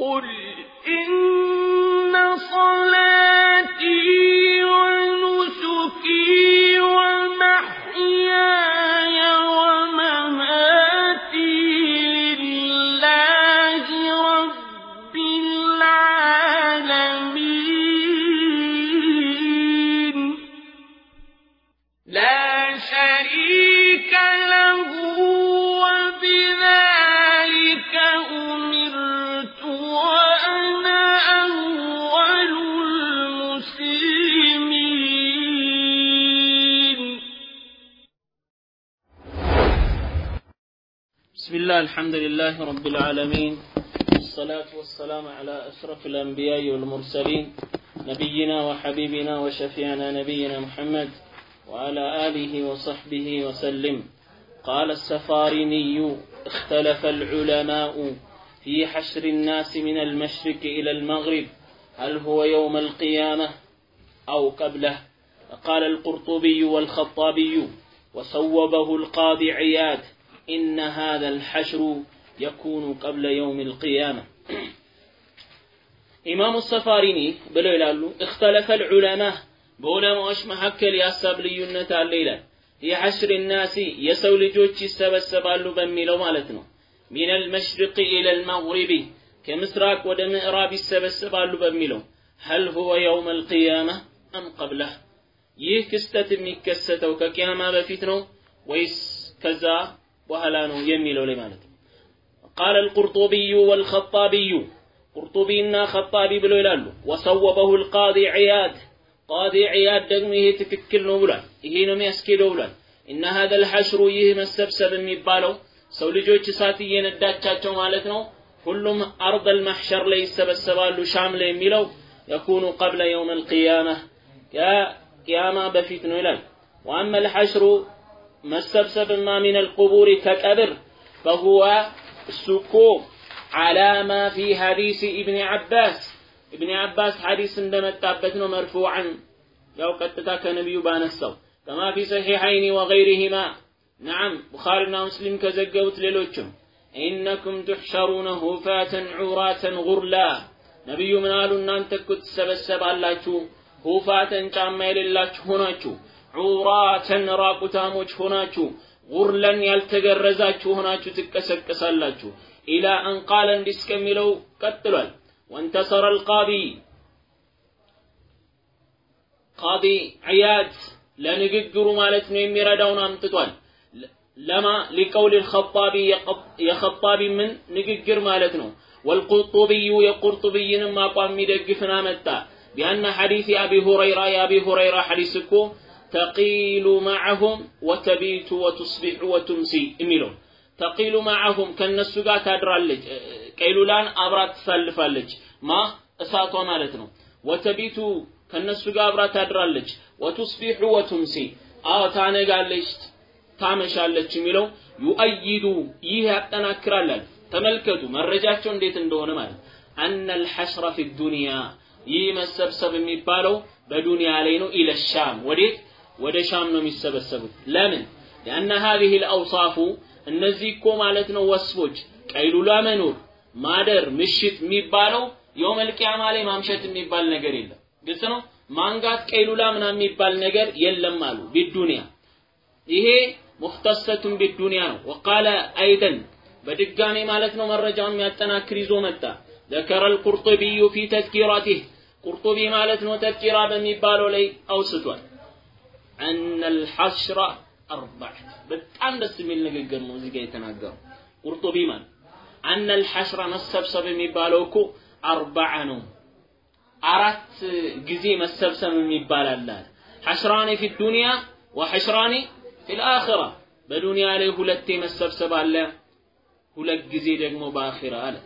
قل إن الحمد لله رب العالمين والصلاة والسلام على أشرف الأنبياء والمرسلين نبينا وحبيبنا وشفيعنا نبينا محمد وعلى آله وصحبه وسلم. قال السفاريني اختلف العلماء في حشر الناس من المشرق إلى المغرب هل هو يوم القيامة أو قبله؟ قال القرطبي والخطابي وصوبه القاضي عياد إن هذا الحشر يكون قبل يوم القيامة ኢማሙ ሰፋሪኒ ብለው ይላሉ እክተለፈ ልዑለማ በዑለማዎች መካከል የሀሳብ ልዩነት አለ ይላል የሐሽር ናሲ የሰው ልጆች ይሰበሰባሉ በሚለው ማለት ነው ሚን አልመሽሪቅ ኢለ ልመግሪቢ ከምስራቅ ወደ ምዕራብ ይሰበሰባሉ በሚለው ሀል ሁወ የውም አልቅያማ አም ቀብለህ ይህ ክስተት የሚከሰተው ከቅያማ በፊት ነው ወይስ ከዛ በኋላ ነው የሚለው ላይ ማለት ነው ቃለ አልቁርጡቢዩ ወልኸጣቢዩ ቁርጡቢና ኸጣቢ ብለው ይላሉ ወሰወበሁ ልቃዲ ዕያድ ቃዲ ዕያድ ደግሞ ይሄ ትክክል ነው ብሏል ይሄ ነው የሚያስኬደው ብሏል እና ሀደ ልሐሽሩ ይህ መሰብሰብ የሚባለው ሰው ልጆች እሳት እየነዳቻቸው ማለት ነው ሁሉም አርض አልማሕሸር ላይ ይሰበሰባሉ ሻም ላይ የሚለው የኩኑ ቀብለ የውም አልቅያማ ከቅያማ በፊት ነው ይላል ወአመ ልሐሽሩ مسبسب ما من القبور تكبر فهو السكو على ما في حديث ابن عباس. ابن عباس حديث عندما تابتنا مرفوعا ያው نبي بان ባነሳው። كما في صحيحين وغيرهما نعم بخاري بن مسلم كزقوت للوجم إنكم تحشرون هفاة عراة غرلا ነብዩ ምን አሉ? እናንተ እኮ الله هفاة ጫማ የሌላችሁ هناك ዑራተን ራቁታሞች ሆናችሁ ጉርለን ያልተገረዛችሁ ሆናችሁ ትቀሰቀሳላችሁ። ኢላ አን ቃለ እንዲህ እስከሚለው ቀጥሏል። ወንተሰረ አልቃዲ ቃዲ ዕያድ ለንግግሩ ማለት ነው የሚረዳውን አምጥቷል። ለማ ሊቀውል ልኸጣቢ የኸጣቢ ምን ንግግር ማለት ነው። ወልቁርጡብዩ የቁርጡብይንም አቋም የሚደግፍን አመጣ። ቢአነ ሐዲስ የአቢ ሁረይራ የአቢ ሁረይራ ሐዲስ እኮ ተቂሉ ማዕሁም ወተቢቱ ወቱስቢሑ ወቱምሲ የሚለው ተቂሉ ማዕሁም ከነሱ ጋር ታድራለች ቀይሉላን አብራ ትሳልፋለች ማ እሳቷ ማለት ነው ወተቢቱ ከነሱ ጋር አብራ ታድራለች ወቱስቢሑ ወቱምሲ አዎ ታነጋለች ታመሻለች የሚለው ዩአይዱ ይህ ያጠናክራላል ተመልከቱ መረጃቸው እንዴት እንደሆነ ማለት. አነ አልሐሽረ ፊ ዱንያ ይህ መሰብሰብ የሚባለው በዱንያ ላይ ነው። ኢለ ሻም ወዴት ወደ ሻም ነው የሚሰበሰቡት። ለምን? لأن هذه الأوصاف እነዚህ እኮ ማለት ነው ወስፎች ቀይሉላ መኖር ማደር ምሽት የሚባለው የውመል ቂያማ ላይ ማምሸት የሚባል ነገር የለም። ግልጽ ነው? ማንጋት ቀይሉላ ምናም የሚባል ነገር የለም አሉ ቢዱንያ። ይሄ ሙክተሰቱን ቢዱንያ ነው። ወቃለ አይደን በድጋሜ ማለት ነው መረጃውን የሚያጠናክር ይዞ መጣ። ذكر القرطبي في تذكيرته قرطبي ማለት ነው ተذكيرا በሚባለው ላይ አውስቷል። أن الحشرة أربعة. بتان بس ميل نجيجر موزيكا يتناجر قرطو بيمان أن الحشرة نسب سبب ميبالوكو أربعة نوم أرات جزي مسب سبب ميبال الله حشراني في الدنيا وحشراني في الآخرة. بدوني عليه هلتي مسب سبب الله هلت جزي دجمو بآخرة الله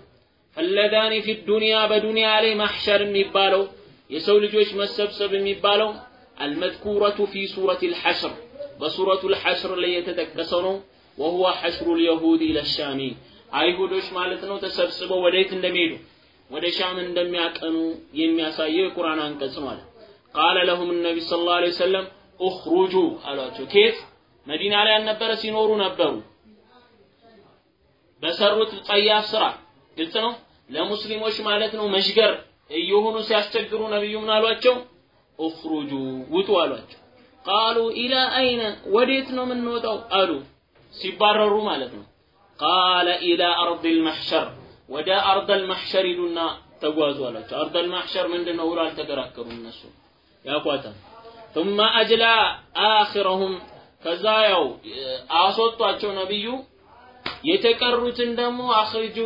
فاللذاني في الدنيا بدوني عليه محشر ميبالو. يسولي جوش مسب سبب ميبالو. አልመዝኩረቱ ፊ ሱረት ልሐሽር በሱረቱ ልሐሽር ላይ የተጠቀሰው ነው ወሁወ ሐሽሩ ልየሁድ ኢለሻሚ አይሁዶች ማለት ነው ተሰብስበው ወደየት እንደሚሄዱ ወደ ሻም እንደሚያቀኑ የሚያሳየው የቁርአን አንቀጽ ነው ቃለ ለሁም ነቢ ስ ላ ሰለም ኡኽሩጁ አሏቸው። ኬት? መዲና ላይ ያልነበረ ሲኖሩ ነበሩ። በሰሩት ጸያፍ ስራ ግልጽ ነው። ለሙስሊሞች ማለት ነው መሽገር እየሆኑ ሲያስቸግሩ ነብዩ ምን አሏቸው? እኽሩጁ ውጡ አሏቸው። ቃሉ ኢላ አይነ ወዴት ነው የምንወጣው አሉ ሲባረሩ ማለት ነው። ቃለ ኢላ አርዲል መሕሸር ወደ አርደል መሕሸር ሂዱና ተጓዙ አላቸው። አርደል መሕሸር ምንድን ነው ብሎ አልተከራከሩም እነሱ ያቋታል። ثم أجلى آخرهم ከዛ ያው አስወጧቸው ነብዩ የተቀሩትን ደግሞ አኽርጁ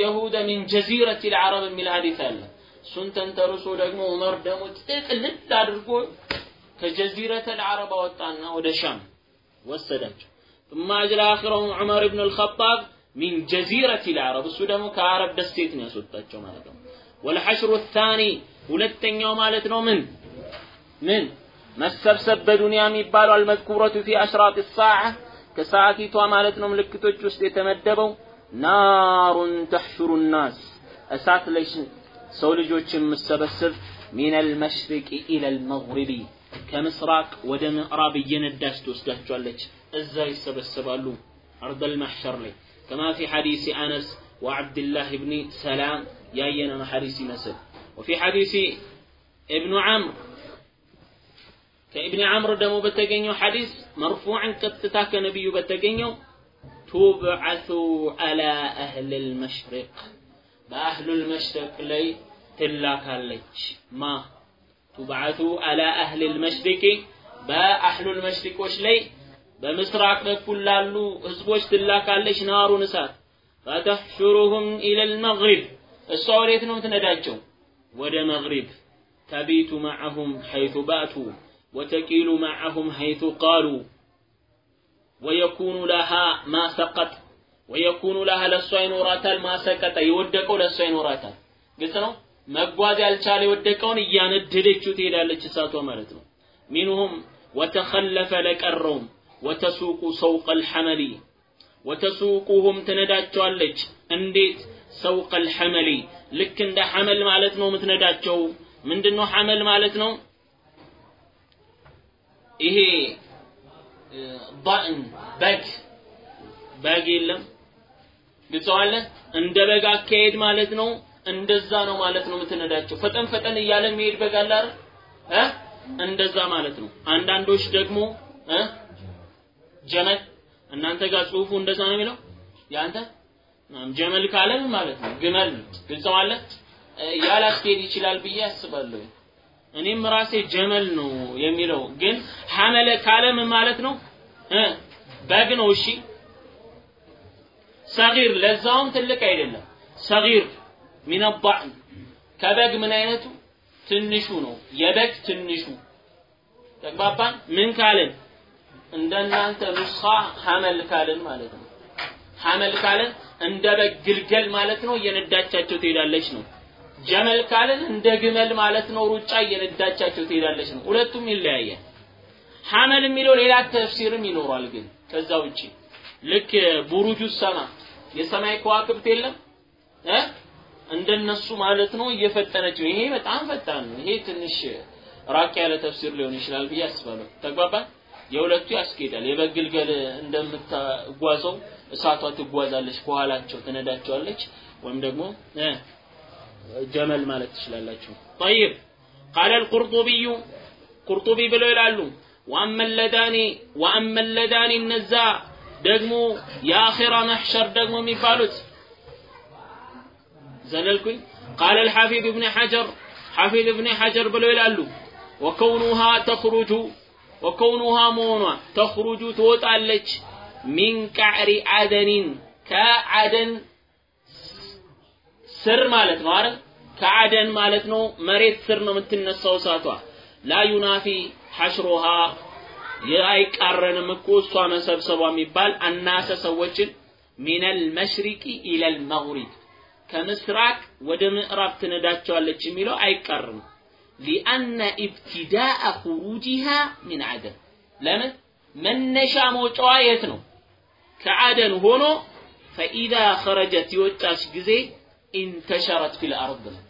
የሁደ ሚን ጀዚረት ልዓረብ የሚል ሀዲስ አለ። እሱን ተንተርሶ ደግሞ ዑመር ደግሞ ጥቅልል አድርጎ ከጀዚረት ልዓረብ አወጣና ወደ ሻም ወሰዳቸው። ثم أجلى آخرهم عمر بن الخطاب من جزيرة العرب እሱ ደግሞ ከአረብ ደሴት ነው ያስወጣቸው ማለት ነው። والحشر الثاني ሁለተኛው ማለት ነው ምን ምን መሰብሰብ በዱንያ የሚባለው አልመዝኩረቱ ፊ አሽራጥ ሰዓ ከሰዓቲቷ ማለት ነው ምልክቶች ውስጥ የተመደበው ናሩን ተሕሹሩ ናስ እሳት ላይ ሰው ልጆች የምሰበስብ ሚነል መሽሪቂ ኢለል መግሪቢ ከምስራቅ ወደ ምዕራብ እየነዳች ትወስዳቸዋለች። እዛ ይሰበሰባሉ አርደል መሕሸር ላይ ከማ ፊ ሐዲስ አነስ ወዓብድላህ ብኒ ሰላም ያየነው ሐዲስ ይመስል ወፊ ሐዲስ እብኑ ዐምር ከኢብን ዐምር ደግሞ በተገኘው ሐዲስ መርፉዕን ቀጥታ ከነቢዩ በተገኘው ቱብዓቱ አላ አህልል መሽሪቅ በአህሉል መሽሪቅ ላይ تلاكالج ما تبعثوا على أهل المشرق با أهل المشرق وش لي؟ بمسراك بكل لالو هزبوش تلاكالج نار ونسات فتحشرهم إلى المغرب. الصورية نوم تنداجو ودى مغرب تبيت معهم حيث باتوا وتكيل معهم حيث قالوا ويكون لها ما سقط ويكون لها للصين وراتال ما سكت يودكو للصين وراتال قلت له መጓዝ ያልቻለ የወደቀውን እያነደደችው ትሄዳለች እሳቷ ማለት ነው። ሚንሁም ወተኸለፈ ለቀረውም ወተሱቁ ሰውቀ ልሐመሊ ወተሱቁሁም ትነዳቸዋለች። እንዴት ሰውቀ ልሐመሊ ልክ እንደ ሐመል ማለት ነው የምትነዳቸው ምንድን ነው ሐመል ማለት ነው? ይሄ ዳእን በግ በግ የለም ግጸዋለ እንደ በግ አካሄድ ማለት ነው እንደዛ ነው ማለት ነው የምትነዳቸው። ፈጠን ፈጠን እያለ የሚሄድ በግ አለ አይደል? እንደዛ ማለት ነው። አንዳንዶች ደግሞ ጀመል። እናንተ ጋር ጽሁፉ እንደዛ ነው የሚለው? ያንተ? ጀመል ካለም ማለት ነው? ግመል ግልጸዋለ ያላስኬድ ይችላል ብዬ አስባለሁ። እኔም ራሴ ጀመል ነው የሚለው። ግን ሐመለ ካለም ማለት ነው? እ? በግ ነው። እሺ። ሰጊር። ለዛውም ትልቅ አይደለም። ሰጊር ሚን ضዕን ከበግ ምን አይነቱ? ትንሹ ነው። የበግ ትንሹ። ተግባባን? ምን ካልን? እንደናንተ ኑስኻ ሐመል ካልን ማለት ነው። ሐመል ካልን እንደ በግ ግልገል ማለት ነው። እየነዳቻቸው ትሄዳለች ነው። ጀመል ካልን እንደ ግመል ማለት ነው። ሩጫ እየነዳቻቸው ትሄዳለች ነው። ሁለቱም ይለያያል። ሐመል የሚለው ሌላ ተፍሲርም ይኖራል ግን ከዛ ውጪ። ልክ ቡሩጁ ሰማ። የሰማይ ከዋክብት የለም? እ እንደነሱ ማለት ነው እየፈጠነች ይሄ በጣም ፈጣን ነው ይሄ ትንሽ ራቅ ያለ ተፍሲር ሊሆን ይችላል ብዬ አስባለሁ ተግባባን የሁለቱ ያስኬዳል የበግልገል እንደምታጓዘው እሳቷ ትጓዛለች ከኋላቸው ትነዳቸዋለች ወይም ደግሞ ጀመል ማለት ትችላላችሁ طيب قال القرطبي قرطبي ብለው ይላሉ واما اللذان واما اللذان እነዛ ደግሞ የአኺራ መሕሸር ደግሞ የሚባሉት ዘለልኩኝ። ቃለ ልሓፊዝ እብኒ ሓጀር ሓፊዝ እብኒ ሓጀር ብለው ይላሉ ወከውኑሃ ተኽሩጁ ወከውኑሃ መሆኗ ተኽሩጁ ትወጣለች ሚን ቃዕሪ አደኒን ከአደን ስር ማለት ነው አይደል? ከአደን ማለት ነው። መሬት ስር ነው የምትነሳው እሳቷ። ላ ዩናፊ ሐሽሮሃ አይቃረንም እኮ እሷ መሰብሰቧ የሚባል አናሰ ሰዎችን من المشرق إلى المغرب። ከምስራቅ ወደ ምዕራብ ትነዳቸዋለች የሚለው አይቃረንም لأن ابتداء خروجها من عدن። ለምን? መነሻ መውጫዋ የት ነው? ከአደን ሆኖ فإذا خرجت የወጣች ጊዜ انتشرت في الأرض ነው።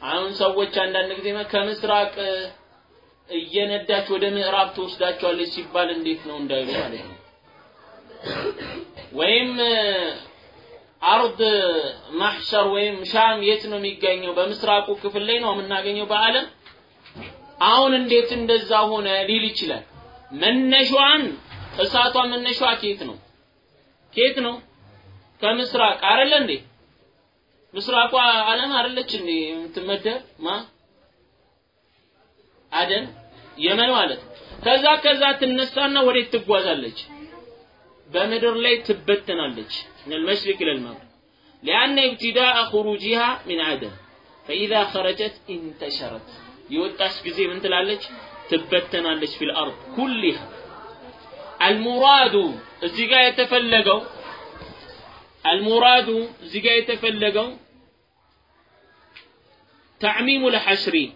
አሁን ሰዎች አንዳንድ ጊዜ ከምስራቅ እየነዳች ወደ ምዕራብ ትወስዳቸዋለች ሲባል እንዴት ነው እንዳይሉ ማለት ነው? ወይም አርድ ማሕሸር ወይም ሻም የት ነው የሚገኘው? በምስራቁ ክፍል ላይ ነው የምናገኘው በዓለም። አሁን እንዴት እንደዛ ሆነ ሊል ይችላል። መነሻዋን እሳቷ መነሻዋ ኬት ነው? ኬት ነው? ከምስራቅ አይደለ እንዴ? ምስራቋ ዓለም አይደለች እንዴ የምትመደብ ማ አደን የመን ማለት ከዛ ከዛ ትነሳና ወዴት ትጓዛለች? በምድር ላይ ትበተናለች። من المشرق إلى المغرب. لأن ابتداء خروجها من عدن. فإذا خرجت انتشرت. يوتاش قزي من تلالج تبتنا لش في الأرض كلها. المراد زيغا يتفلقوا المراد زيغا يتفلقوا تعميم الحشر.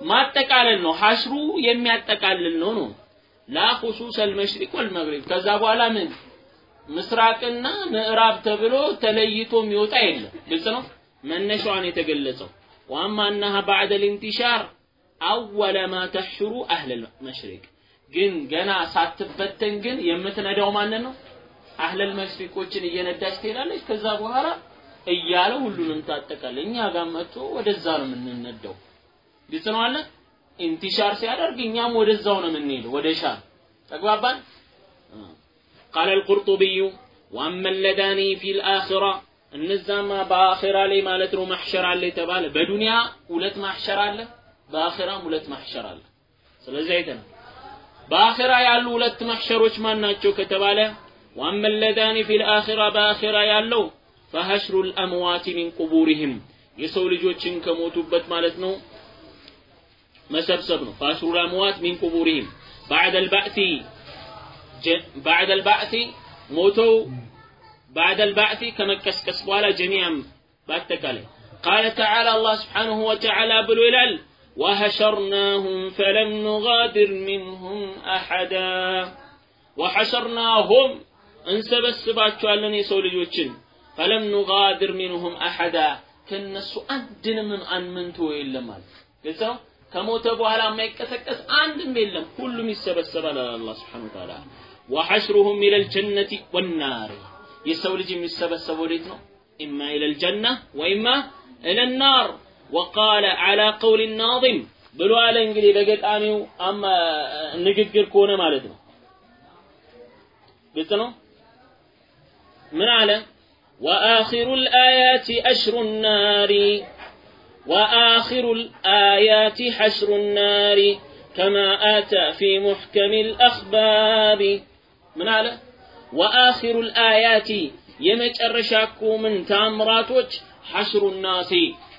ما اتقال انه حشر يمي اتقال انه لا خصوص المشرق والمغرب. كذا ولا من ምስራቅና ምዕራብ ተብሎ ተለይቶ የሚወጣ የለም። ግልጽ ነው። መነሻዋን የተገለጸው ዋማ አናሃ ባዕደ ልንቲሻር አወለ ማ ተሕሽሩ አህለል መሽሪቅ ግን ገና ሳትበተን ግን የምትነዳው ማንን ነው? አህለል መሽሪቆችን እየነዳች ትሄዳለች። ከዛ በኋላ እያለ ሁሉንም ታጠቃለ። እኛ ጋር መጥቶ ወደዛ ነው የምንነዳው። ግልጽ ነው አለ انتشار ሲያደርግ እኛም ወደዛው ነው የምንሄደው፣ ወደ ሻም ተግባባን። قال القرطبي وأما اللذان في الآخرة እነዛማ በአኺራ ላይ ማለት ነው ማሕሸር አለ የተባለ በዱንያ ሁለት ማሕሸር አለ፣ በአኺራም ሁለት ማሕሸር አለ። ስለዚህ አይተናል። በአኺራ ያሉ ሁለት ማሕሸሮች ማን ናቸው ከተባለ ወአመ ለዳኒ ፊል አኺራ በአኺራ ያለው ፈሐሽሩ ልአምዋት ሚን ቁቡሪህም የሰው ልጆችን ከሞቱበት ማለት ነው መሰብሰብ ነው። ፈሐሽሩ ልአምዋት ሚን ቁቡሪህም ባዕደ ልባዕቲ ባዕደ ልባዕቲ ሞተው ባዕደ ልባዕቲ ከመቀስቀስ በኋላ ጀሚዓም በአጠቃላይ ቃለ ተዓላ አላህ ስብሓንሁ ወተዓላ ብሎ ይላል وحشرناهم فلم نغادر منهم أحدا وحشرناهم እንሰበስባቸዋለን የሰው ልጆችን ፈለም ኑጋድር ሚንሁም አሐዳ ከነሱ አንድንም አንምንቶ የለም ማለት ግልጽ ነው ከሞተ በኋላ የማይቀሰቀስ አንድም የለም ሁሉም ይሰበሰባል አለ አላህ ስብሓነሁ ወተዓላ ወሐሽሩሁም ኢለል ጀነቲ ወናር የሰው ልጅ የሚሰበሰበው ወዴት ነው ኢማ ኢለል ጀና ወኢማ ኢለል ናር ወቃለ ዐላ ቀውል ናዚም ብሎ አለ እንግዲህ በገጣሚው አማ ንግግር ከሆነ ማለት ነው ግልጽ ነው ምን አለ وآخر الآيات أشر النار وآخر الآيات حشر النار كما آتى في محكم الأخبار ምን አለ? ወአኺሩ አልአያቲ የመጨረሻ እኮ ምን ታምራቶች ሐሽሩ ናሲ።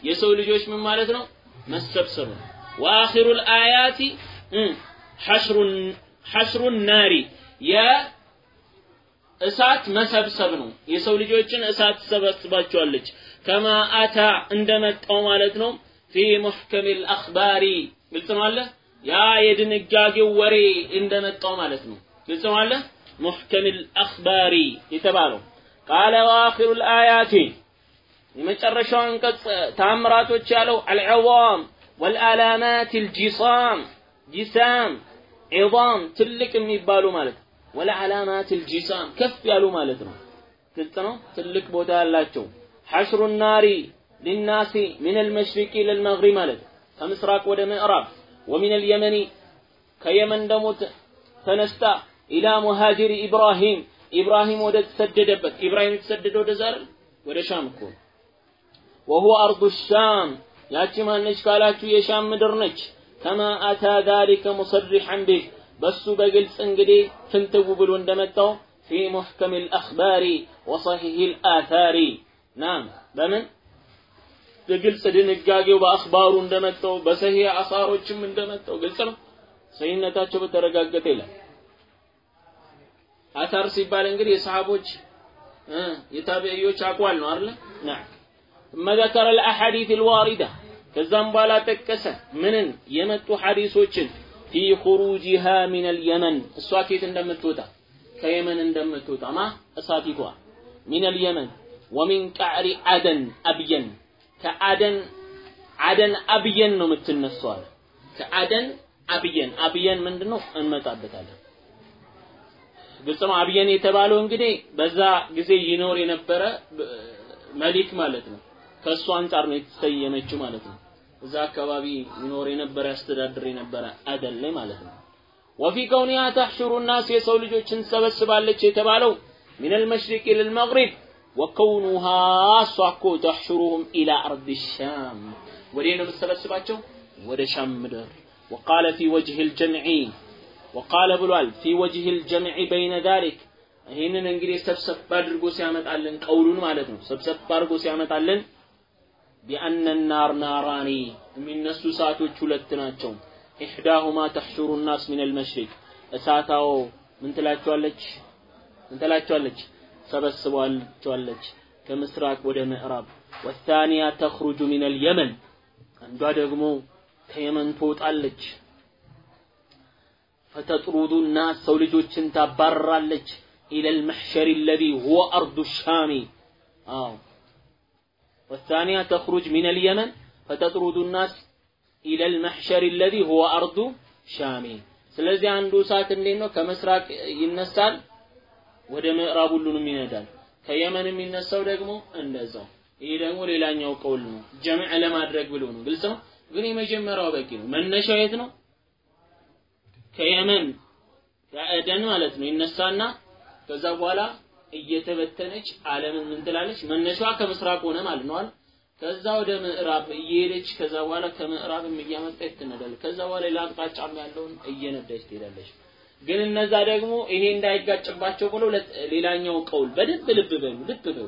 የሰው ልጆች ምን ማለት ነው? መሰብሰብ ነው። ወአኺሩ አልአያቲ ሐሽሩን ናሪ የእሳት መሰብሰብ ነው። የሰው ልጆችን እሳት ትሰበስባቸዋለች። ከማ አታ እንደመጣው ማለት ነው። ፊ ሙሕከም አልአኽባሪ ግልጽ ነው አለ? ያ የድንጋጌው ወሬ እንደመጣው ማለት ነው። ግልጽ ነው አለ? ሙሕከም አልአኽባሪ የተባለው ቃለ ወአኺሩ አልአያቲ የመጨረሻው አንቀጽ ታምራቶች ያለው አልዕዋም ወልአላማት አልጂሳም ጂሳም ዒዛም ትልቅ የሚባሉ ማለት ነው። ወለዓላማት ልጂሳም ከፍ ያሉ ማለት ነው። ግልጽ ነው። ትልቅ ቦታ ያላቸው ሐሽሩ ናሪ ሊናሲ ምን አልመሽሪቂ ለልመግሪብ ማለት ከምስራቅ ወደ ምዕራብ ወሚን አልየመኒ ከየመን ደግሞ ተነስታ ኢላ ሙሃጅሪ ኢብራሂም። ኢብራሂም ወደ ተሰደደበት። ኢብራሂም የተሰደደ ወደ ዛር ወደ ሻም እኮ ወሁወ አርዱ ሻም። ያቺ ማነች ካላችሁ የሻም ምድር ነች። ከማ አታ ዛሊከ ሙሰሪሐን ቢህ። በሱ በግልጽ እንግዲህ ፍንትው ብሎ እንደመጣው ፊ ሙሕከም አልአኽባሪ ወሰሒህ አልአታሪ ናም። በምን? በግልጽ ድንጋጌው በአኽባሩ እንደመጣው በሰሂህ አሳሮችም እንደመጣው። ግልጽ ነው። ሰሂነታቸው በተረጋገጠ ይላል። አታር ሲባል እንግዲህ የሰሃቦች የታቢዕዮች አቋል ነው አይደል? ናም ثم ذكر الأحاديث الواردة ከዛም በኋላ ጠቀሰ ምንን የመጡ ሐዲሶችን ፊ ኹሩጂሃ ሚን አልየመን እሷ ኬት እንደምትወጣ ከየመን እንደምትወጣ ማ እሳቲቷ ሚን አልየመን ወሚን ቀዕሪ አደን አብየን ከአደን አደን አብየን ነው የምትነሳው አለ ከአደን አብየን አብየን ምንድነው እንመጣበታለን ነው። አብየን የተባለው እንግዲህ በዛ ጊዜ ይኖር የነበረ መሊክ ማለት ነው። ከእሱ አንጻር ነው የተሰየመችው ማለት ነው። እዛ አካባቢ ይኖር የነበረ ያስተዳድር የነበረ ላይ ማለት ነው። ወፊ ከውኒያ ተሕሹሩ ናስ የሰው ልጆችን ትሰበስባለች የተባለው ሚነል መሽሪቅ ኢለል መግሪብ وكونها እሷ እኮ تحشرهم إلى أرض الشام ወደ ነው የምትሰበስባቸው ወደ ሻም ምድር وقال في وجه الجمع وقال ብሏል في وجه الجمع بين ذلك. ይህንን እንግዲህ ሰብሰብ አድርጎ ሲያመጣልን ቀውሉን ማለት ነው። ሰብሰብ አድርጎ ሲያመጣልን بأن النار ناران የሚነሱ እሳቶች ሁለት ናቸው። إحداهما تحشر الناس من المشرق እሳታው ምን ትላቸዋለች? ሰበስቧቸዋለች። ከምስራቅ ወደ ምዕራብ። ወታኒያ ተኽሩጁ ሚን አልየመን አንዷ ደግሞ ከየመን ትወጣለች ፈተጥሩዱ ናስ ሰው ልጆችን ታባርራለች ኢለ ልመሕሸር ለዚ ሁወ አርዱ ሻሚ አዎ والثانية تخرج من اليمن فتطرد الناس إلى المحشر الذي هو أرض شامي ስለዚህ አንዱ እሳት እንዴት ነው ከምስራቅ ይነሳል ወደ ምዕራብ ሁሉንም ይነዳል ከየመን የሚነሳው ደግሞ እንደዛው ይሄ ደግሞ ሌላኛው ቀውል ነው ጀምዕ ለማድረግ ብሎ ነው ግልጽ ነው ግን የመጀመሪያው በቂ ነው መነሻው የት ነው ከየመን ከአደን ማለት ነው። ይነሳና ከዛ በኋላ እየተበተነች ዓለምን ምን ትላለች? መነሻዋ ከምስራቅ ሆነ ማለት ነው ከዛ ወደ ምዕራብ እየሄደች ከዛ በኋላ ከምዕራብም እያመጣች ትነዳለች። ከዛ በኋላ ሌላ አቅጣጫም ያለውን እየነዳች ትሄዳለች። ግን እነዛ ደግሞ ይሄ እንዳይጋጭባቸው ብሎ ሌላኛው ቀውል በደንብ ልብ በሉ ልብ በሉ።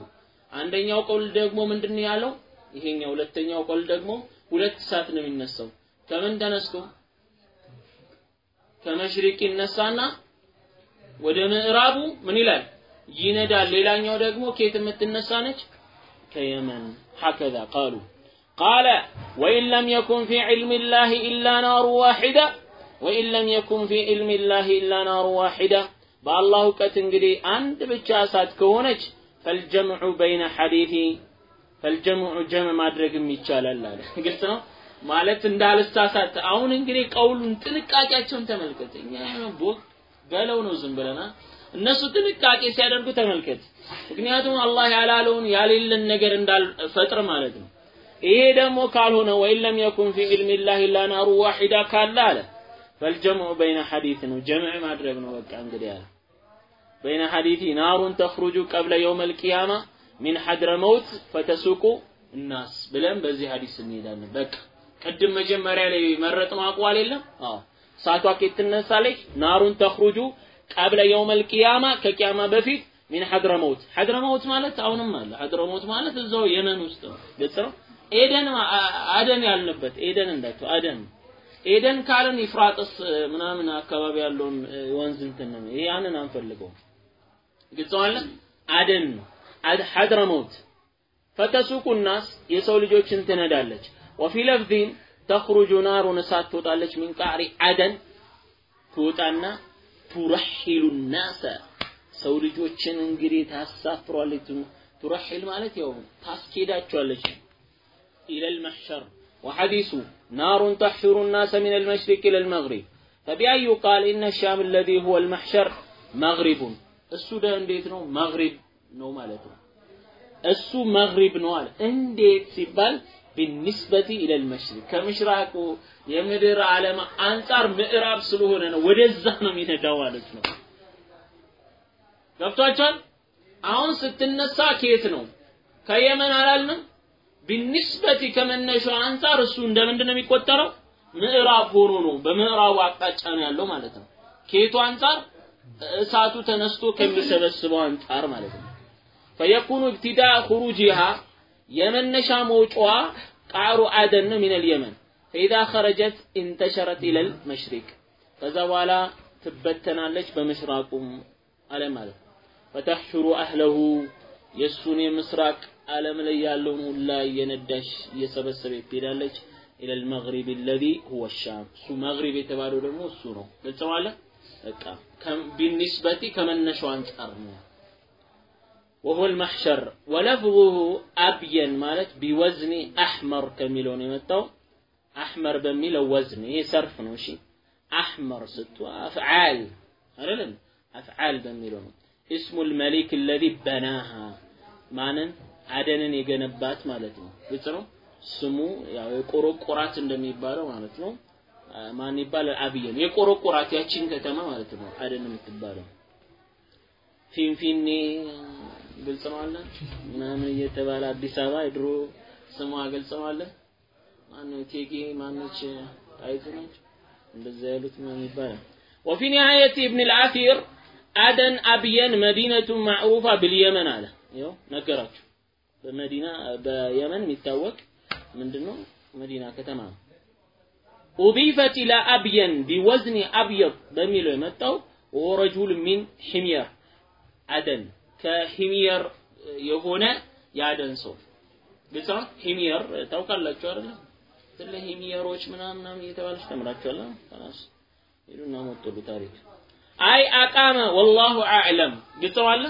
አንደኛው ቀውል ደግሞ ምንድን ያለው? ይሄኛው ሁለተኛው ቀውል ደግሞ ሁለት እሳት ነው የሚነሳው። ከምን ተነስቶ كمشرك النسانا ودم إرابو من إلال ينادى الليلان يودقمو كيت مت النسانج كيمن حكذا قالوا قال وإن لم يكن في علم الله إلا نار واحدة وإن لم يكن في علم الله إلا نار واحدة بالله كتنقري أنت بالشاسات كونج فالجمع بين حديثي فالجمع جمع ما درق ميتشال الله قلت ማለት እንዳልሳሳት። አሁን እንግዲህ ቀውሉን ጥንቃቄያቸውን ተመልከት። እኛ ቦክ በለው ነው ዝም ብለና እነሱ ጥንቃቄ ሲያደርጉ ተመልከት። ምክንያቱም አላህ ያላለውን ያሌለን ነገር እንዳልፈጥር ማለት ነው። ይሄ ደግሞ ካልሆነ ወይን لم يكن في علم الله إلا نار واحدة ካለ አለ። فالجمع بين حديث ነው። ጀምዕ ማድረግ ነው በቃ እንግዲህ አለ። بين حديث نار تخرج قبل يوم القيامة من حضرموت فتسوق الناس ብለን በዚህ ሐዲስ እንሄዳለን። በቃ ቅድም መጀመሪያ ላይ መረጥነው አቋል የለም? አዎ። እሳቷ ከየት ትነሳለች? نار تخرج قبل يوم القيامة ከቂያማ በፊት من حضرموت ሐድረመውት ማለት አሁንም አለ። ሐድረመውት ማለት እዛው የመን ውስጥ ነው። ግልጽ ነው? ኤደን አደን ያልንበት ኤደን እንዳቸው አደን። ኤደን ካለን ይፍራጥስ ምናምን አካባቢ ያለውን ወንዝ እንትን ነው። ያንን አንፈልገውም። ግልጽ አለ አደን ሐድረመውት ፈተሱቁ ናስ የሰው ልጆችን ትነዳለች ወፊ ለፍዚን ተኽሩጁ ናሩን እሳት ትወጣለች ሚን ቃዕሪ አደን ትወጣና ቱረሒሉ ናሰ ሰው ልጆችን እንግዲህ ታሳፍሯለች ቱረሒል ማለት ያው ታስኬዳቸዋለች ኢለል መሕሸር وحديث نار تحشر الناس من المشرق إلى المغرب فبأي قال إن الشام الذي هو المحشر مغرب السودان እንዴት ነው መግሪብ ነው ማለት ነው እሱ መግሪብ ነው አለ እንዴት ሲባል ቢኒስበቲ ኢለል መሽሪቅ ከምሽራቁ የምድር ዓለም አንጻር ምዕራብ ስለሆነ ነው። ወደዛ ነው የሚነዳው ማለት ነው። ገብቷችኋል? አሁን ስትነሳ ከየት ነው? ከየመን አላልንም? بالنسبة ከመነሻው አንጻር እሱ እንደምንድን ነው የሚቆጠረው? ምዕራብ ሆኖ ነው። በምዕራቡ አቅጣጫ ነው ያለው ማለት ነው። ከየቱ አንጻር? እሳቱ ተነስቶ ከሚሰበስበው አንጻር ማለት ነው። فيكون ابتداء خروجها የመነሻ መውጫዋ قعر عدن ነው من اليمن فإذا خرجت انتشرت إلى المشرق ከዛ በኋላ ትበተናለች በምስራቁም አለም ማለት ነው። አህለሁ የእሱን የምስራቅ አለም ላይ ያለውን ሁላ እየነዳሽ እየሰበሰበ ትሄዳለች። ኢለል መግሪብ አለዚ ሁወ ሻም እሱ መግሪብ የተባለው ደግሞ እሱ ነው። ገልጸዋለ በቃ ቢኒስበቲ ከመነሻው አንጻር ነው። وهو المحشر ولفظه أبين مالت بوزن أحمر كميلون يمتو أحمر بميل وزن هي صرف نوشي أحمر ستو أفعال አይደለም አፍዓል በሚለው ነው። እስሙል መሊክ አለዚ በናሃ ማንን አደንን የገነባት ማለት ነው። ግልጽ ነው። ስሙ ያው የቆረቆራት እንደሚባለው ማለት ነው። ማን ይባላል? አብየን የቆረቆራት ያቺን ከተማ ማለት ነው። አደን የምትባለው ፊንፊኔ ግልጽ ነው አለ? ምናምን እየተባለ አዲስ አበባ የድሮ ስሟ ግልጽ ነው አለ? ማነው ቴጌ? ማነች? ጣይቱ ነች? እንደዛ ያሉት ምናምን ይባላል? ወፊ ኒሃየት ኢብን ልአሲር አደን አብየን መዲነቱ ማዕሩፋ ብልየመን አለ። ይኸው ነገራችሁ። በመዲና በየመን የሚታወቅ ምንድነው? መዲና ከተማ ነው። ኡዲፈት ኢላ አብየን ቢወዝኒ አብየድ በሚለው የመጣው ወረጁል ሚን ሒምየር አደን ከሂምየር የሆነ የአደን ሰው ግልጽ ነው ሂምየር ታውቃላችሁ አይደለ ስለ ሂምየሮች ምናምን ምናምን እየተባለች ተምራችኋል خلاص ሄዱና ሞጥሉ ታሪክ አይ አቃመ ወላሁ አዕለም ግልጽ ነው አለ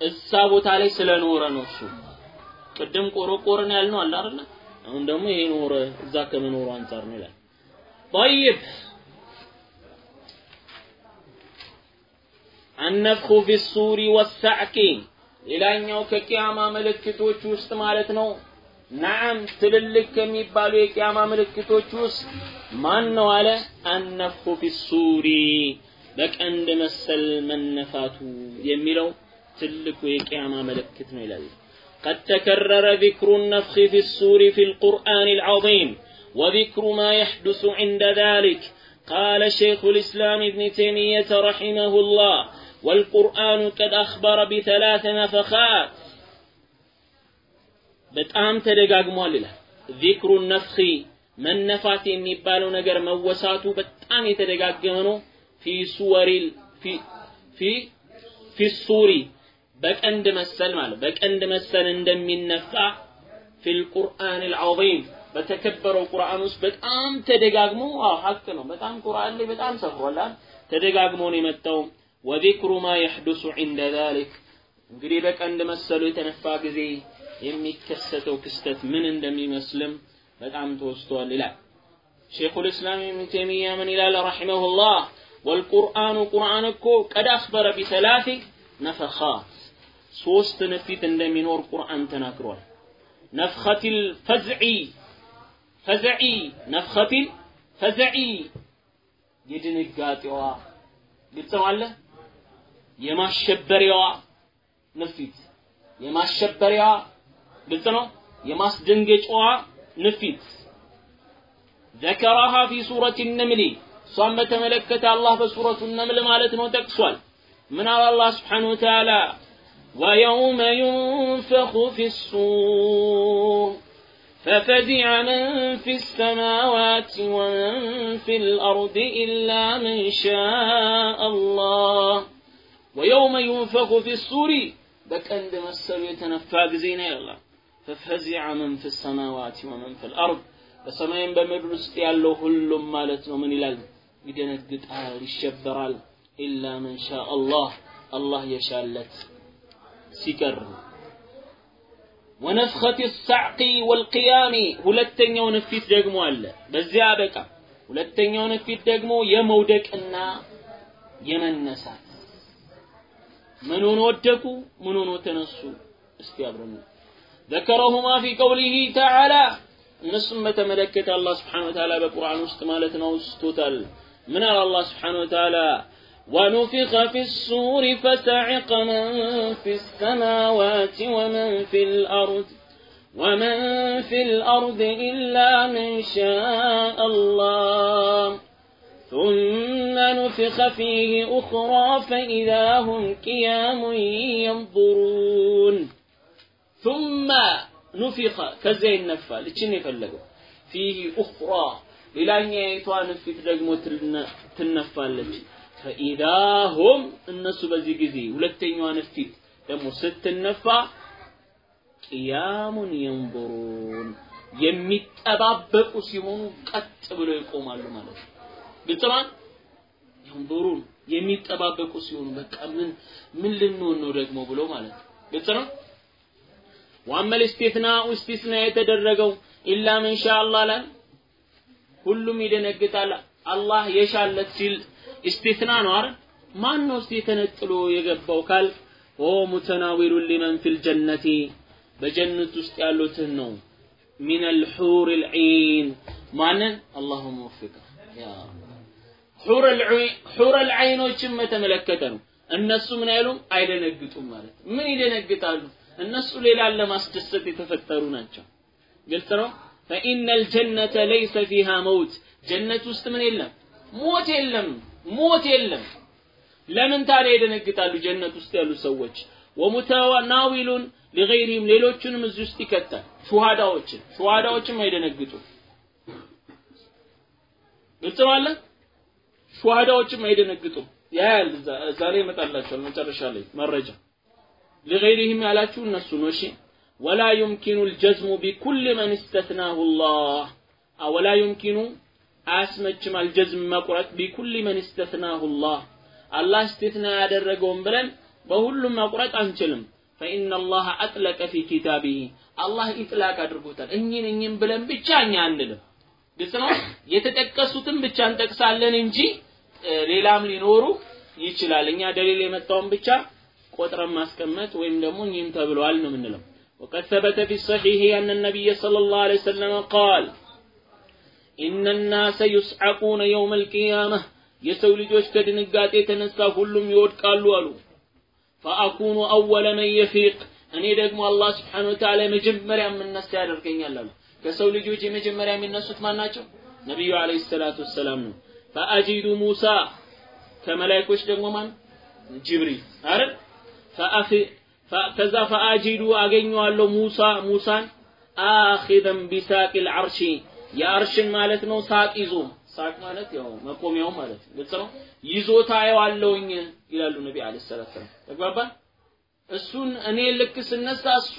እዛ ቦታ ላይ ስለኖረ ነው እሱ ቅድም ቆረቆርን ያልነው አለ አይደለ አሁን ደግሞ ይሄ ኖረ እዛ ከመኖሩ አንጻር ነው ይላል طيب النفخ في الصور والسعك ሌላኛው ከቂያማ ምልክቶች ውስጥ ማለት ነው ናም ትልልቅ ከሚባሉ የቂያማ ምልክቶች ውስጥ ማን ነው አለ አነፍኹ ፊሱሪ በቀንድ መሰል መነፋቱ የሚለው ትልቁ የቂያማ ምልክት ነው ይላል قد تكرر ذكر النفخ في السور في القرآن العظيم وذكر ما يحدث عند ذلك قال شيخ الإسلام ابن تيمية رحمه الله والقرآن قد أخبر بثلاث نفخات በጣም ተደጋግሟል ይላል ዚክሩ ነፍኺ መነፋት የሚባለው ነገር መወሳቱ በጣም የተደጋገመ ነው ፊ ሱወሪል ፊ ፊ ፊ ሱሪ በቀንድ መሰል ማለት በቀንድ መሰል እንደሚነፋ ፊል ቁርአን አልዓዚም በተከበረው ቁርአን ውስጥ በጣም ተደጋግሞ አዎ ሐቅ ነው በጣም ቁርአን ላይ በጣም ሰፍሯል ተደጋግሞ ነው የመጣው ወዚክሩ ማ የሕዱሱ ዒንደ ዛሊክ። እንግዲህ በቀንድ መሰሉ የተነፋ ጊዜ የሚከሰተው ክስተት ምን እንደሚመስልም በጣም ተወስቷል ይላል። ሼኹል እስላም ኢብኑ ተይሚያ ምን ይላል? ረሒመሁላህ ወልቁርአኑ ቁርአን እኮ ቀድ አኽበረ ቢሰላሲ ነፈኻት ሶስት ነፊት እንደሚኖር ቁርአን ተናግሯል። ነፍኸቲል ፈዝዒ ፈዝዒ ነፍኸቲል ፈዝዒ የድንጋጤዋ ግልጽ ነው አለ የማሸበሪያዋ ንፊት የማሸበሪያዋ ግልጽ ነው የማስደንገጫዋ ንፊት ذكرها في سورة النمل እሷን በተመለከተ አላህ በሱረቱ ነምል ማለት ነው ጠቅሷል ምን አለ አላህ ስብሓን ወተዓላ ويوم ينفخ في الصور ففزع من في السماوات ومن في الأرض إلا من شاء الله ويوم ينفخ في السور. بك عند مسر يتنفاق زين الله. ففزع من في السماوات ومن في الأرض. فسمين بمبر استيالو كلهم مالتهم من الال يدنقط يشبرال الا من شاء الله الله يشالت سكر ونفخة الصعق والقيام ولتن يوم في الدجمو الله بزيابك ولتن يوم في الدجمو يمودك النا يمن نسات ምን ሆኖ ወደቁ ምን ሆኖ ተነሱ እስቲ አብረን ذكرهما في قوله تعالى እነሱም በተመለከተ አላህ ስብሓን ወተዓላ በቁርአን ውስጥ ማለት ነው ስቶታል ምን አለ አላህ ስብሓን ወተዓላ ونفخ في الصور فسعق من في السماوات ومن في الأرض ومن في الأرض إلا من شاء الله ثم ونفخ فيه أخرى فإذا هم قيام ينظرون ثم نفخ كزي النفى لتشني فلقوا فيه أخرى لله يتوان في تدقمو تنفى لتشني فإذا هم الناس بزي قزي ولتين يوانفتيت ደግሞ ስትነፋ ቅያሙን የንظሩን የሚጠባበቁ ሲሆኑ ቀጥ ብለው ይቆማሉ ማለት ነው ግልጽ የንظሩን የሚጠባበቁ ሲሆኑ በቃ ምን ምን ልንሆን ነው ደግሞ ብሎ ማለት ነው። ግልጽ ነው? وأما الاستثناء استثناء የተደረገው إلا من شاء الله ሁሉም ይደነግጣል። አላህ የሻለት ሲል استثناء ነው አይደል? ማን ነው እስቲ ተነጥሎ የገባው قال هو متناول لمن في الجنة በጀነት ውስጥ ያሉትን ነው። من الحور العين ማንን? አላሁ ወፍቃ? ያ ሑር ልዓይኖችን በተመለከተ ነው። እነሱ ምን አይሉም? አይደነግጡም ማለት ምን ይደነግጣሉ? እነሱ ሌላን ለማስደሰት የተፈጠሩ ናቸው። ግልጽ ነው? ፈኢነ ልጀነተ ለይሰ ፊሃ መውት። ጀነት ውስጥ ምን የለም? ሞት የለም። ሞት የለም። ለምን ታዲያ ይደነግጣሉ? ጀነት ውስጥ ያሉ ሰዎች። ወሙተናዊሉን ሊገይሪህም ሌሎቹንም እዚህ ውስጥ ይከታል። ሹሃዳዎችን። ሹሃዳዎችም አይደነግጡ ግልጽ ነው አለ ሹሃዳዎችም አይደነግጡም ያያል እዛ ላይ ይመጣላቸዋል መጨረሻ ላይ መረጃ። ሊገይሪህም ያላችሁ እነሱ ነው። እሺ። ወላ ዩምኪኑ ልጀዝሙ ቢኩል መን እስተትናሁ ላህ። ወላ ዩምኪኑ አያስመችም አልጀዝም መቁረጥ። ቢኩል መን እስተትናሁ ላህ። አላህ እስቲትና ያደረገውን ብለን በሁሉም መቁረጥ አንችልም። ፈኢነ አላህ አጥለቀ ፊ ኪታቢህ አላህ ኢጥላቅ አድርጎታል። እኚህን እኚህን ብለን ብቻ እኛ አንልም ግልጽ ነው የተጠቀሱትን ብቻ እንጠቅሳለን እንጂ ሌላም ሊኖሩ ይችላል እኛ ደሊል የመጣውን ብቻ ቆጥረን ማስቀመጥ ወይም ደግሞ እኚህም ተብለዋል ነው የምንለው وقد ثبت في الصحيح أن النبي صلى الله عليه وسلم قال إن الناس يصعقون يوم القيامة የሰው ልጆች ከድንጋጤ የተነሳ ሁሉም ይወድቃሉ አሉ ፈአኩኑ አወለ መን የፊቅ እኔ ደግሞ አላህ ስብሓን ወተዓላ የመጀመሪያ የምነሳ ያደርገኛል አሉ ከሰው ልጆች የመጀመሪያ የሚነሱት ማን ናቸው? ነቢዩ አለይሂ ሰላቱ ወሰላም ነው። ፈአጂዱ ሙሳ ከመላይኮች ደግሞ ማን? ጅብሪል። አይደል? ከዛ ፈአጂዱ አገኘዋለሁ ሙሳ ሙሳን አኺዘን ቢሳቅ ልዓርሺ የአርሽን ማለት ነው ሳቅ ይዞ። ሳቅ ማለት ያው መቆሚያው ማለት ግልጽ ነው? ይዞታ አየዋለሁኝ ይላሉ ነቢ አለይሂ ሰላቱ ሰላም ተግባባን? እሱን እኔ ልክ ስነሳ እሱ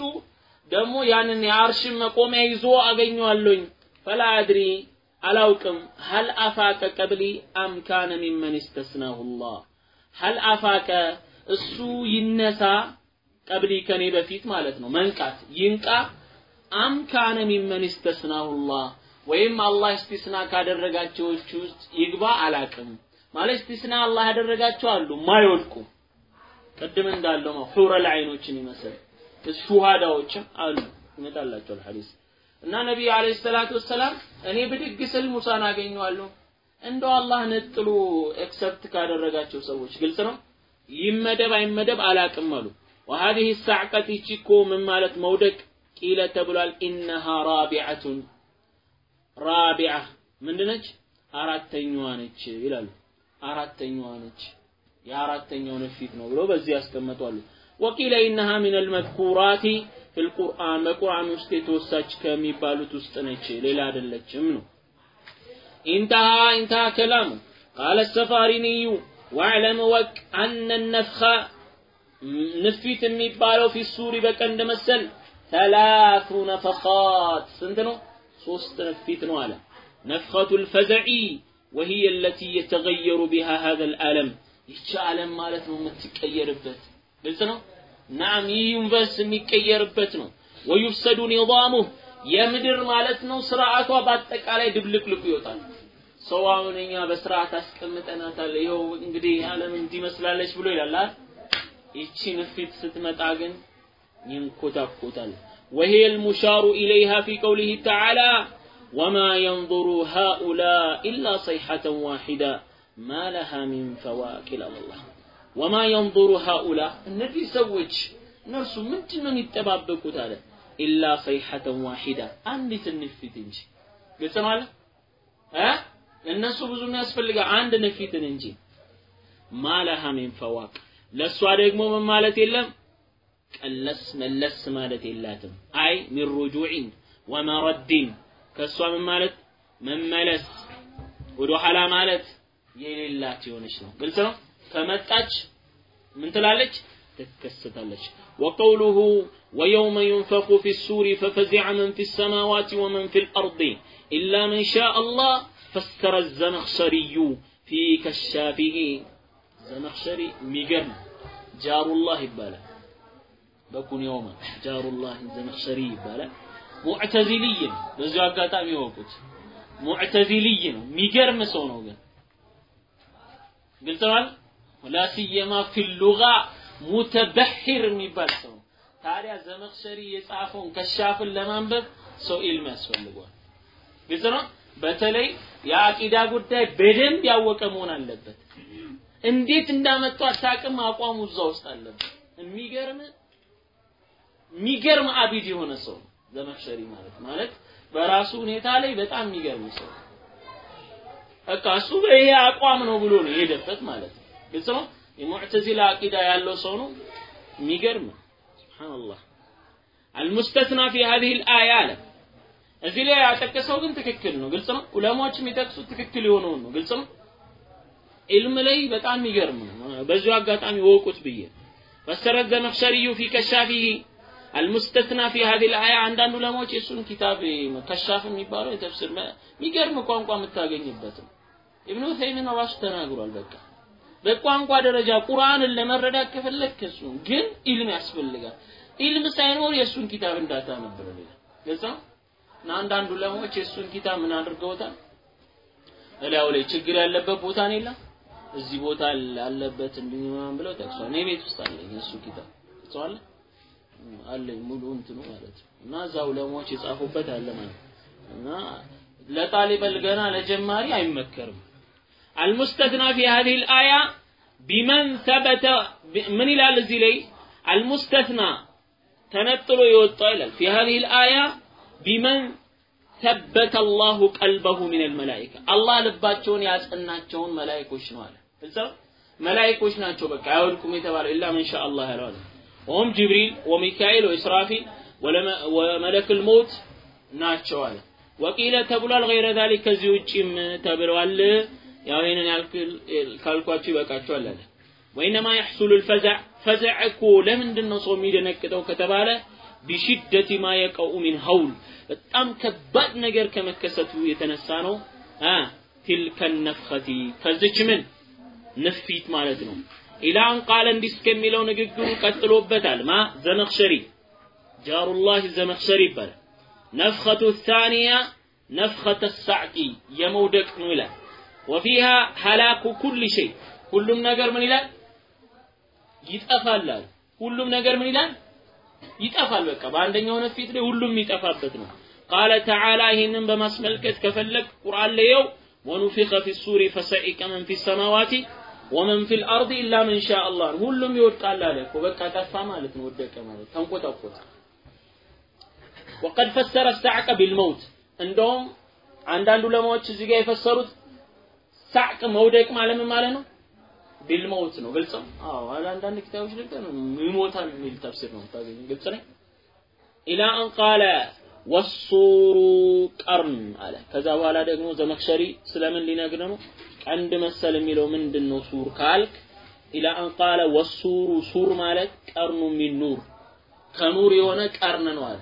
ደግሞ ያንን የአርሽን መቆሚያ ይዞ አገኘዋለሁኝ። فلا أدري አላውቅም። هل أفاق قبلي أم كان ممن استثناه هل أفاق እሱ ይነሳ قبلي ከኔ በፊት ማለት ነው። መንቃት ይንቃ። أم كان ممن استثناه ወይም አላህ استثناء ካደረጋቸዎች ውስጥ ይግባ አላቅም። ማለት استثناء አላህ ያደረጋቸው አሉ ማይወድቁ ቅድም እንዳለው ሑረል አይኖችን ይመስል ሹሃዳዎችም አሉ ይመጣላቸዋል ሐዲስ እና ነቢዩ አለይሂ ሰላቱ ወሰላም እኔ ብድግ ስል ሙሳን አገኘዋለሁ እንደው አላህ ነጥሎ ኤክሰፕት ካደረጋቸው ሰዎች ግልጽ ነው ይመደብ አይመደብ አላቅም አሉ وهذه السعقة ይቺ ምን ማለት መውደቅ ቂለ ተብሏል ኢነሃ ራቢዐቱን ራቢዓ ምንድነች አራተኛዋ ነች ይላሉ አራተኛዋ ነች የአራተኛው ነፊት ነው ብሎ በዚህ ያስቀምጣሉ ወቂለ ኢነሃ ሚን አልመዝኩራቲ ፊል ቁርአን በቁርአን ውስጥ የተወሳች ከሚባሉት ውስጥ ነች ሌላ አይደለችም ነው ኢንተሃ ኢንተሃ ከላሙ ቃለ ሰፋሪኒዩ ዋዕለም ወቅ አነ ነፍኸ ንፊት የሚባለው ፊ ሱሪ በቀንድ መሰል ሰላቱ ነፈኻት ስንት ነው ሶስት ነፊት ነው አለ ነፍኸቱ ልፈዘዒ وهي التي يتغير بها هذا العالم ይቺ ዓለም ማለት ነው የምትቀየርበት ግልጽ ነው ናም ይህ ዩኒቨርስ የሚቀየርበት ነው ወዩፍሰዱ ኒዛሙህ የምድር ማለት ነው ስርዓቷ በአጠቃላይ ድብልቅልቁ ይወጣል ሰው አሁን እኛ በስርዓት አስቀምጠናታል ይኸው እንግዲህ ዓለም እንዲመስላለች ብሎ ይላል ይቺ ንፊት ስትመጣ ግን ይንኮታኮታል وهي المشار إليها في قوله تعالى وما ينظر هؤلاء إلا صيحة واحدة ما لها من فواك إلى الله ወማ የንظሩ ሃኡላ እነዚህ ሰዎች እነርሱ ምንድን ነው የሚጠባበቁት አለ። ኢላ ሰይሐተን ዋሂዳ አንዲት ንፊት እንጂ። ግልጽ ማለት እ? እነሱ ብዙ የሚያስፈልገው አንድ ንፊትን እንጂ። ማለሃ ሚን ፈዋቅ ለእሷ ደግሞ ምን ማለት የለም? ቀለስ መለስ ማለት የላትም። አይ ሚን ሩጁዕን ወመረድን ከእሷ ምን ማለት? መመለስ ወደ ኋላ ማለት የሌላት የሆነች ነው። ግልጽ ነው? ከመጣች ምን ትላለች ትከሰታለች وقوله ويوم ينفخ في السور ففزع من في السماوات ومن في الأرض إلا من شاء الله فسر الزمخشري في كشافه زمخشري ميقرن جار الله يبالا بكون يوما جار الله الزمخشري يبالا ሙዕተዚልይ ነው በዚሁ አጋጣሚ ወቁት ሙዕተዚልይ ነው የሚገርም ሰው ነው ግን ግልጽ ነው ላሲየማ ፊሉጋ ሙተበሒር የሚባል ሰው ታዲያ ዘመክሸሪ የጻፈውን ከሻፍን ለማንበብ ሰው ኢልም ያስፈልገዋል። ግልጽ ነው። በተለይ የአቂዳ ጉዳይ በደንብ ያወቀ መሆን አለበት። እንዴት እንዳመጡ አታውቅም። አቋሙ እዛ ውስጥ አለበት። የሚገርም የሚገርም አቢድ የሆነ ሰው ዘመክሸሪ ማለት ማለት በራሱ ሁኔታ ላይ በጣም የሚገርም ሰው በቃ እሱ ይሄ አቋም ነው ብሎ ነው የሄደበት ማለት ነው። ግልጽ ነው። የሙዕተዚላ አቂዳ ያለው ሰው ነው። የሚገርም ሱብሃንአላህ። አልሙስተስና ፊ ሀዚህ ልአያ አለ እዚህ ላይ ያጠቀሰው ግን ትክክል ነው። ግልጽ ነው። ዑለማዎች የሚጠቅሱት ትክክል የሆነውን ነው። ግልጽ ነው። ኢልም ላይ በጣም የሚገርም ነው። በዚሁ አጋጣሚ ወቁት ብዬ ፈሰረት ዘመክሸሪዩ ፊ ከሻፊሂ አልሙስተትና ፊ ሀዚህ ልአያ አንዳንድ ዑለማዎች የእሱን ኪታብ ከሻፍ የሚባለው የተፍስር የሚገርም ቋንቋ የምታገኝበት ነው። ኢብኑ ተይሚን ራሱ ተናግሯል። በቃ በቋንቋ ደረጃ ቁርአንን ለመረዳት ከፈለክ ከሱ ግን ኢልም ያስፈልጋል። ኢልም ሳይኖር የእሱን ኪታብ እንዳታነብ ነው ይላል። ገዛ እና አንዳንድ ዑለማዎች የእሱን ኪታብ ምን አድርገውታል? እላዩ ላይ ችግር ያለበት ቦታ ነው የለም እዚህ ቦታ አለበት እንዲህ ምናምን ብለው ጠቅሷል። እኔ ቤት ውስጥ አለኝ የእሱ ኪታብ ጽዋለ አለኝ ሙሉ እንትኑ ማለት ነው። እና እዛ ዑለማዎች የጻፉበት አለ ማለት እና ለጣሊበል ገና ለጀማሪ አይመከርም። المستثنى في هذه الآية بمن ثبت من إلى الذي المستثنى ተነጥሎ የወጣ ይላል في هذه الآية بمن ثبت الله قلبه من الملائكة አላህ ልባቸውን ያጸናቸውን መላእክቶች ነው አለ እዛ መላእክቶች ናቸው በቃ አይወድቁም የተባለ ኢላ ምን ሻ አላህ ያለው አለ ወም ጅብሪል ወሚካኤል ወኢስራፊል ወመለክል ሞት ናቸው አለ ወቂለ ተብሏል ገይረ ዛሊክ ከዚህ ውጪም ተብለዋል ያው ይሄንን ያልክል ካልኳችሁ ይበቃችኋል አለ ወይነማ يحصل الفزع فزع እኮ ለምንድን ነው ሰው የሚደነቅጠው ከተባለ ቢሽደቲ ማ የቀኡ ሚን ሀውል በጣም ከባድ ነገር ከመከሰቱ የተነሳ ነው አ ትልከ ነፍኸቲ ከዚች ምን ንፊት ማለት ነው ኢላን ቃለ እንዲህ እስከሚለው ንግግሩ ቀጥሎበታል ማ ዘመክሸሪ ጃሩላህ ዘመክሸሪ ይባላል ነፍኸቱ ታኒያ ነፍኸተ ሳዕቂ የመውደቅ ነው ይላል ወፊሃ ሀላኩ ኩል ሸይ። ሁሉም ነገር ምን ይላል? ይጠፋል ሁሉም ነገር ምን ይላል? ይጠፋል። በቃ በአንደኛው ነፊት ላይ ሁሉም የሚጠፋበት ነው። ቃለ ተዓላ ይህንን በማስመልከት ከፈለግ ቁርአን ለየው ወኑፊኸ ፊ ሱሪ ፈሰኢቀ መን ፊ ሰማዋቲ ومن في الأرض إلا من شاء الله። ሁሉም ይወድቃል አለ እኮ። በቃ ጠፋ ማለት ነው። ወደቀ ማለት ተንቆጠቆጠ። وقد فسر الصعق بالموت እንደውም አንዳንድ ዑለማዎች እዚህ ጋር የፈሰሩት صعق መውደቅ ማለት ምን ማለት ነው? بالموت ነው። ግልጽ ነው? አዎ አንዳንድ ኪታቦች ላይ ይሞታል የሚል ተፍሲር ነው ታገኝ ግልጽ ነው إلى أن قال والصور قرن አለ። ከዛ በኋላ ደግሞ ዘመክሸሪ ስለምን ሊነግር ነው? ቀንድ መሰል የሚለው ምንድን ነው صور ካልክ إلى أن قال والصور صور ማለት قرن من نور። ከኑር የሆነ قرن ነው አለ።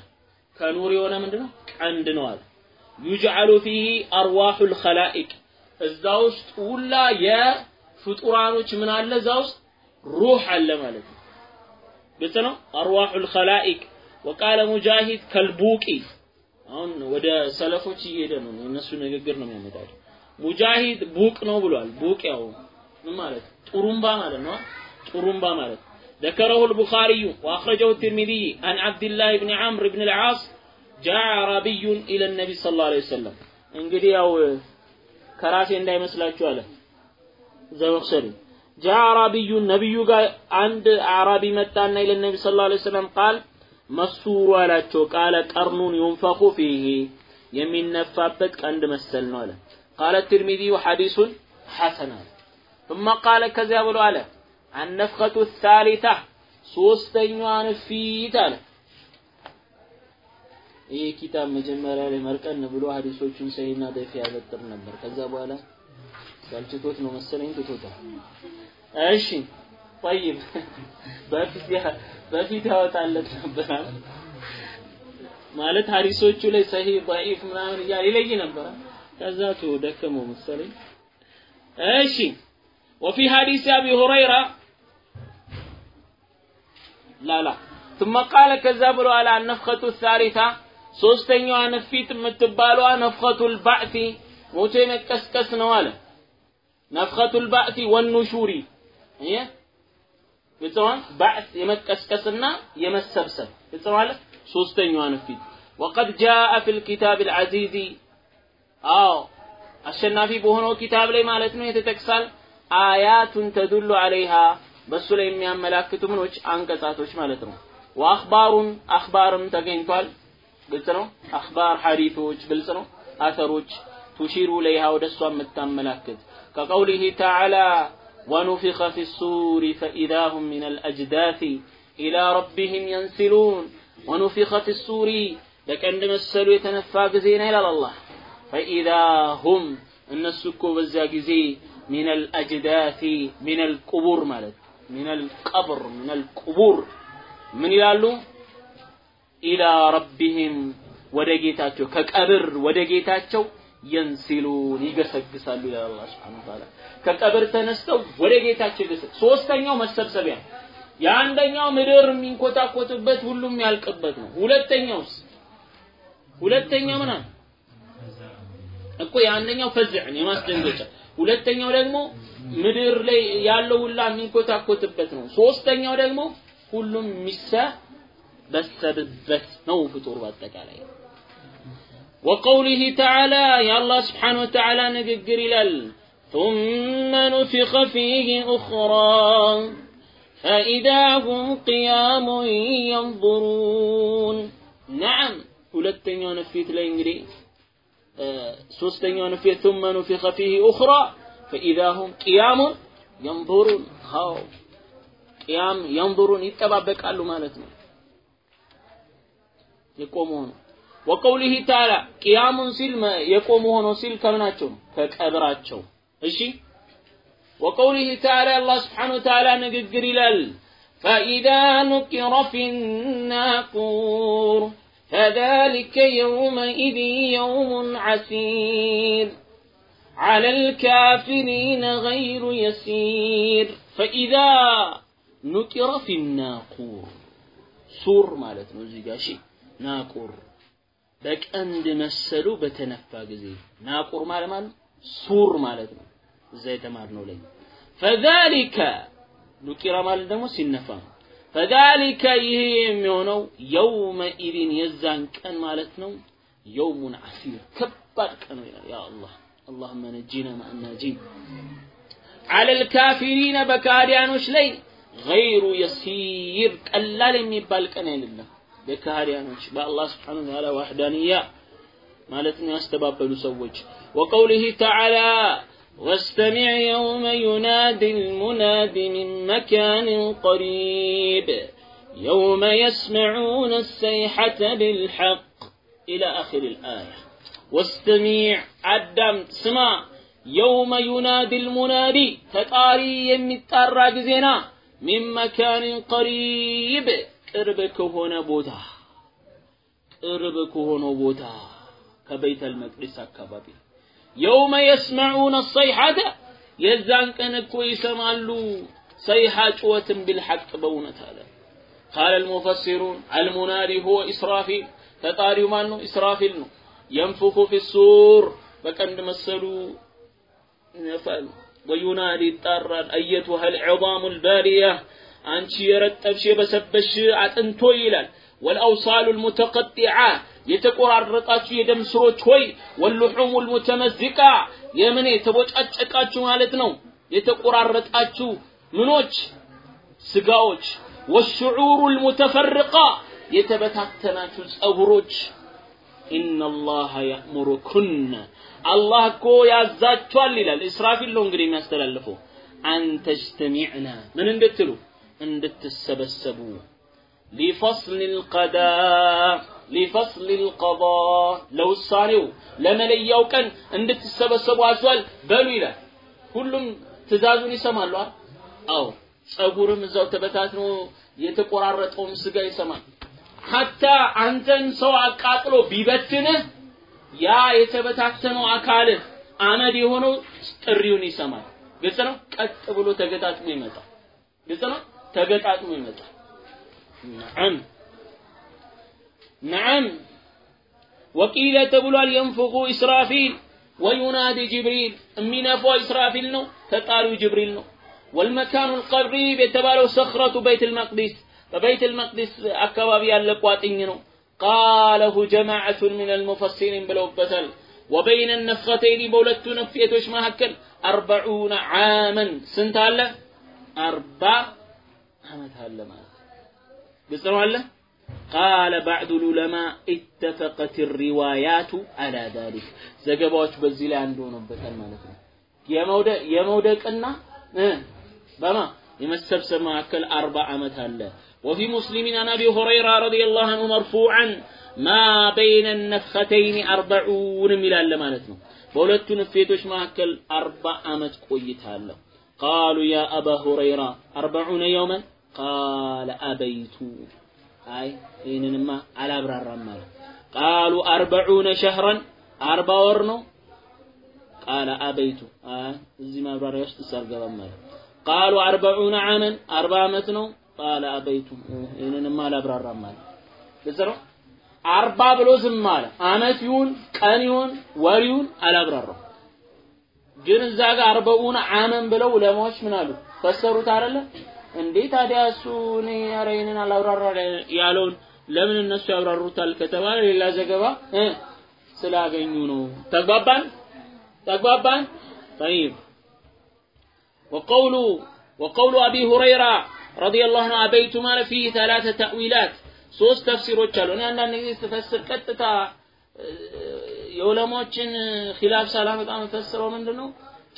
ከኑር የሆነ ምንድነው? ቀንድ ነው አለ። يجعل فيه أرواح الخلائق እዛ ውስጥ ሁላ የፍጡራኖች ምን አለ እዛ ውስጥ ሩህ አለ ማለት ነው ግልጽ ነው አርዋሑል ኸላኢቅ ወቃለ ሙጃሂድ ከልቡቂ አሁን ወደ ሰለፎች እየሄደ ነው የነሱ ንግግር ነው የሚያመጣው ሙጃሂድ ቡቅ ነው ብሏል ቡቅ ያው ምን ማለት ጡሩምባ ማለት ነው ጡሩምባ ማለት ذكره البخاري وأخرجه الترمذي عن عبد الله بن عمرو بن العاص جاء عربي إلى النبي صلى الله عليه وسلم እንግዲህ ያው ከራሴ እንዳይመስላችሁ አለ ዘመክሰሪ ጃ አራቢዩ ነቢዩ ጋር አንድ አራቢ መጣና ኢለ ነቢ ስ ላ ሰለም ቃል መሱሩ አላቸው ቃለ ቀርኑን ዩንፈኹ ፊህ የሚነፋበት ቀንድ መሰል ነው አለ ቃለ ትርሚዚዩ ሐዲሱን ሐሰን አለ ثم قال ከዚያ ብሎ አለ النفخة الثالثة ሶስተኛዋ ንፊት አለ ይህ ኪታብ መጀመሪያ ላይ መርቀን ብሎ ሀዲሶቹን ሰሂና ደፊ ያበጥር ነበር። ከዛ በኋላ ሰልችቶት ነው መሰለኝ ትቶታል። እሺ ጠይብ በፊት በፊት ያወጣለት ነበር ማለት ሀዲሶቹ ላይ ሰሂህ ضعيف ምናምን እያለ ይለይ ነበር። ከዛ ቶ ደከመው መሰለኝ። እሺ وفي حديث ابي هريره لا لا ثم قال ከዛ ብሎ አለ النفخة الثالثة ሶስተኛዋ ነፊት የምትባለዋ ነፍኸቱል ባዕቲ ሞቶ የመቀስቀስ ነው አለ። ነፍኸቱል ባዕቲ ወኑሹሪ ነው ባዕት የመቀስቀስና የመሰብሰብ ነው አለ። ሶስተኛዋ ንፊት ወቀድ ጃአ ፊል ኪታብ አልዓዚዚ አዎ አሸናፊ በሆነው ኪታብ ላይ ማለት ነው የተጠቅሳል። አያቱን ተዱሉ አለይሃ በሱ ላይ የሚያመላክቱ ምኖች አንቀጻቶች ማለት ነው። ወአኽባሩን አኽባርም ተገኝቷል ግልጽ ነው። أخبار ሐዲቶች ግልጽ ነው። አተሮች تشير إليها ወደ እሷ የምታመላክት كقوله تعالى ونفخ في الصور صور فإذا هم من الأجداث إلى ربهم ينسلون ونفخ في الصور صور ለቀንድ መሰሉ የተነፋ ጊዜ ነው ይላል አላህ። فإذا هم እነሱ እኮ በዚያ ጊዜ من الأجداث من القبور ማለት من القبر من القبور ምን ይላሉ? ኢላ ረቢህም ወደ ጌታቸው ከቀብር ወደ ጌታቸው የንሲሉን ይገሰግሳሉ ይላል አላህ ሱብሓነሁ ወተዓላ። ከቀብር ተነስተው ወደ ጌታቸው ይገሰግ ሶስተኛው መሰብሰቢያ የአንደኛው ምድር የሚንኮታኮትበት ሁሉም ያልቅበት ነው። ሁለተኛውስ ሁለተኛው ምን እኮ የአንደኛው ፈዝዕን የማስደንገጫ ሁለተኛው ደግሞ ምድር ላይ ያለው ሁላ የሚንኮታኮትበት ነው። ሶስተኛው ደግሞ ሁሉም የሚሳ የሚሰበሰብበት ነው ፍጡር በአጠቃላይ وقوله تعالى يا الله سبحانه وتعالى نقر إلى ثم نفخ فيه أخرى فإذا هم قيام ينظرون نعم ሁለተኛው ነፊት ላይ እንግዲህ ሶስተኛው ነፊት ثم نفخ فيه أخرى فإذا هم قيام ينظرون هاو قيام ينظرون ይጠባበቃሉ ማለት ነው የቆሙ ሆኖ ወቀውሊህ ተዓላ ቅያሙን ሲል የቆሙ ሆኖ ሲል ከምናቸው ነው ከቀብራቸው እሺ وقوله تعالى الله سبحانه وتعالى نقدر ይላል فإذا نكر في الناقور فذلك يومئذ يوم عسير على الكافرين غير يسير فإذا نكر في الناقور ሱር ማለት ነው እዚህ ጋር እሺ ናቁር በቀንድ መሰሉ በተነፋ ጊዜ ናቁር ማለት ማለት ሱር ማለት ነው። እዛ የተማርነው ላይ ፈዛሊከ ሉቂራ ማለት ደግሞ ሲነፋ ነው። ይህ የሚሆነው የውመኢድን የዛን ቀን ማለት ነው። የውሙን አሲር ከባድ ቀን ነው ያ አላህ አላሁመ ነጂና ማእናጂን አለል ካፊሪነ በካዲያኖች ላይ ገይሩ የሲር ቀላል የሚባል ቀን አይደለም። በካዲያኖች በአላህ Subhanahu Wa Ta'ala ዋህዳንያ ማለት ነው ያስተባበሉ ሰዎች وقوله تعالى واستمع يوم ينادي المناد من مكان قريب يوم يسمعون السيحة بالحق إلى آخر الآية واستمع عدم سمع يوم ينادي المنادي تطاري يمتارى جزينا من مكان قريب ቅርብ ከሆነ ቦታ ቅርብ ከሆነ ቦታ ከቤተ አልመቅደስ አካባቢ የውመ የስመዑነ ሰይሐተ የዛን ቀን እኮ ይሰማሉ ሰይሐ ጩኸትን ቢልሐቅ በእውነት አለ ቃለ المفسرون المنادي هو إسرافيل ተጣሪው ማን ነው ኢስራፊል ነው ينفخ في السور በቀንድ መሰሉ ይነፋል وينادي ይጣራል أيتها العظام البالية አንቺ የረጠብሽ የበሰበሽ አጥንቶ ይላል። ወልአውሳሉ ልሙተቀጢዓ የተቆራረጣችሁ የደም ስሮች ሆይ ወልሑሙ ልሙተመዚቃ የምን የተቦጫጨቃችሁ ማለት ነው? የተቆራረጣችሁ ምኖች? ስጋዎች። ወሽዑሩ ልሙተፈርቃ የተበታተናችሁ ጸጉሮች። ኢነላሃ ያእሙሩኩነ አላህ እኮ ያዛችኋል ይላል። እስራፊል ነው እንግዲህ የሚያስተላልፈው። አንተጅተሚዕና ምን እንድትሉ? እንድትሰበሰቡ። ሊፈስል ልቀዳ ሊፈስል ልቀዳ ለውሳኔው ለመለያው ቀን እንድትሰበሰቡ አዟል። በሉ ይላል። ሁሉም ትእዛዙን ይሰማሉ አዎ። ጸጉርም እዛው ተበታትኖ የተቆራረጠውም ስጋ ይሰማል። ሀታ አንተን ሰው አቃጥሎ ቢበትንህ ያ የተበታተነው አካልህ አመድ የሆነው ጥሪውን ይሰማል። ግልጽ ነው? ቀጥ ብሎ ተገጣጥሞ ይመጣል። ግልጽ ነው ተገጣጥሞ ይመጣል። ነዓም ነዓም ወቂለ ተብሏል የንፍቁ ኢስራፊል ወዩናዲ ጅብሪል የሚነፋው ኢስራፊል ነው ተጣሪው ጅብሪል ነው። ወልመካኑ ልቀሪብ የተባለው ሰኽረቱ በይት ልመቅዲስ በበይት ልመቅዲስ አካባቢ ያለ ቋጥኝ ነው። ቃለሁ ጀማዓቱን ምን አልሙፈሲሪን ብለውበታል። ወበይነ ነፍኸተይኒ በሁለቱ ነፍየቶች መካከል አርበዑነ ዓመን ስንት አለ? አርባ ዓመት አለ ማለት ግልጽ ነው አለ قال بعض العلماء اتفقت الروايات على ذلك ዘገባዎች በዚህ ላይ አንድ ሆኖበታል ማለት ነው የመውደቅ የመውደቅና በማ የመሰብሰብ መካከል አርባ ዓመት አለ وفي مسلم عن ابي هريره رضي الله عنه مرفوعا ما بين النفختين أربعون ይላል ማለት ነው በሁለቱ ንፌቶች መካከል አርባ ዓመት ቆይታ አለው قالوا يا أبا هريرة أربعون ቃለ አበይቱ አይ ይህንንማ አላብራራም አለ። ቃሉ አርበዑነ ሸህረን አርባ ወር ነው። ቃለ አበይቱ እዚህ ማብራሪያ ውስጥ ሳልገባም አለ። ቃሉ አርበዑነ ዓመን አርባ ዓመት ነው። ቃለ አበይቱ ይህንንማ አላብራራም አለ። ግልጽ አርባ ብሎ ዝም አለ። አመት ይሁን ቀን ይሁን ወር ይሁን አላብራራም። ግን እዛ ጋር አርበዑነ ዓመን ብለው ለማዎች ምን አሉ ፈሰሩት አይደለ እንዴ ታዲያ እሱ እኔ ኧረ ይህንን አላብራራ ያለውን ለምን እነሱ ያብራሩታል ከተባለ ሌላ ዘገባ ስላገኙ ነው። ተግባባን ተግባባን። ጠይብ ወቀውሉ ወቀውሉ አቢ ሁረይራ ረዲየላሁ ዐንሁ አበይቱ ማለት ፊህ ሰላተ ተእዊላት ሶስት ተፍሲሮች አሉ። እኔ አንዳንድ ጊዜ ስትፈስር ቀጥታ የዑለማዎችን ኺላፍ ሳላመጣ የምፈስረው ምንድን ነው?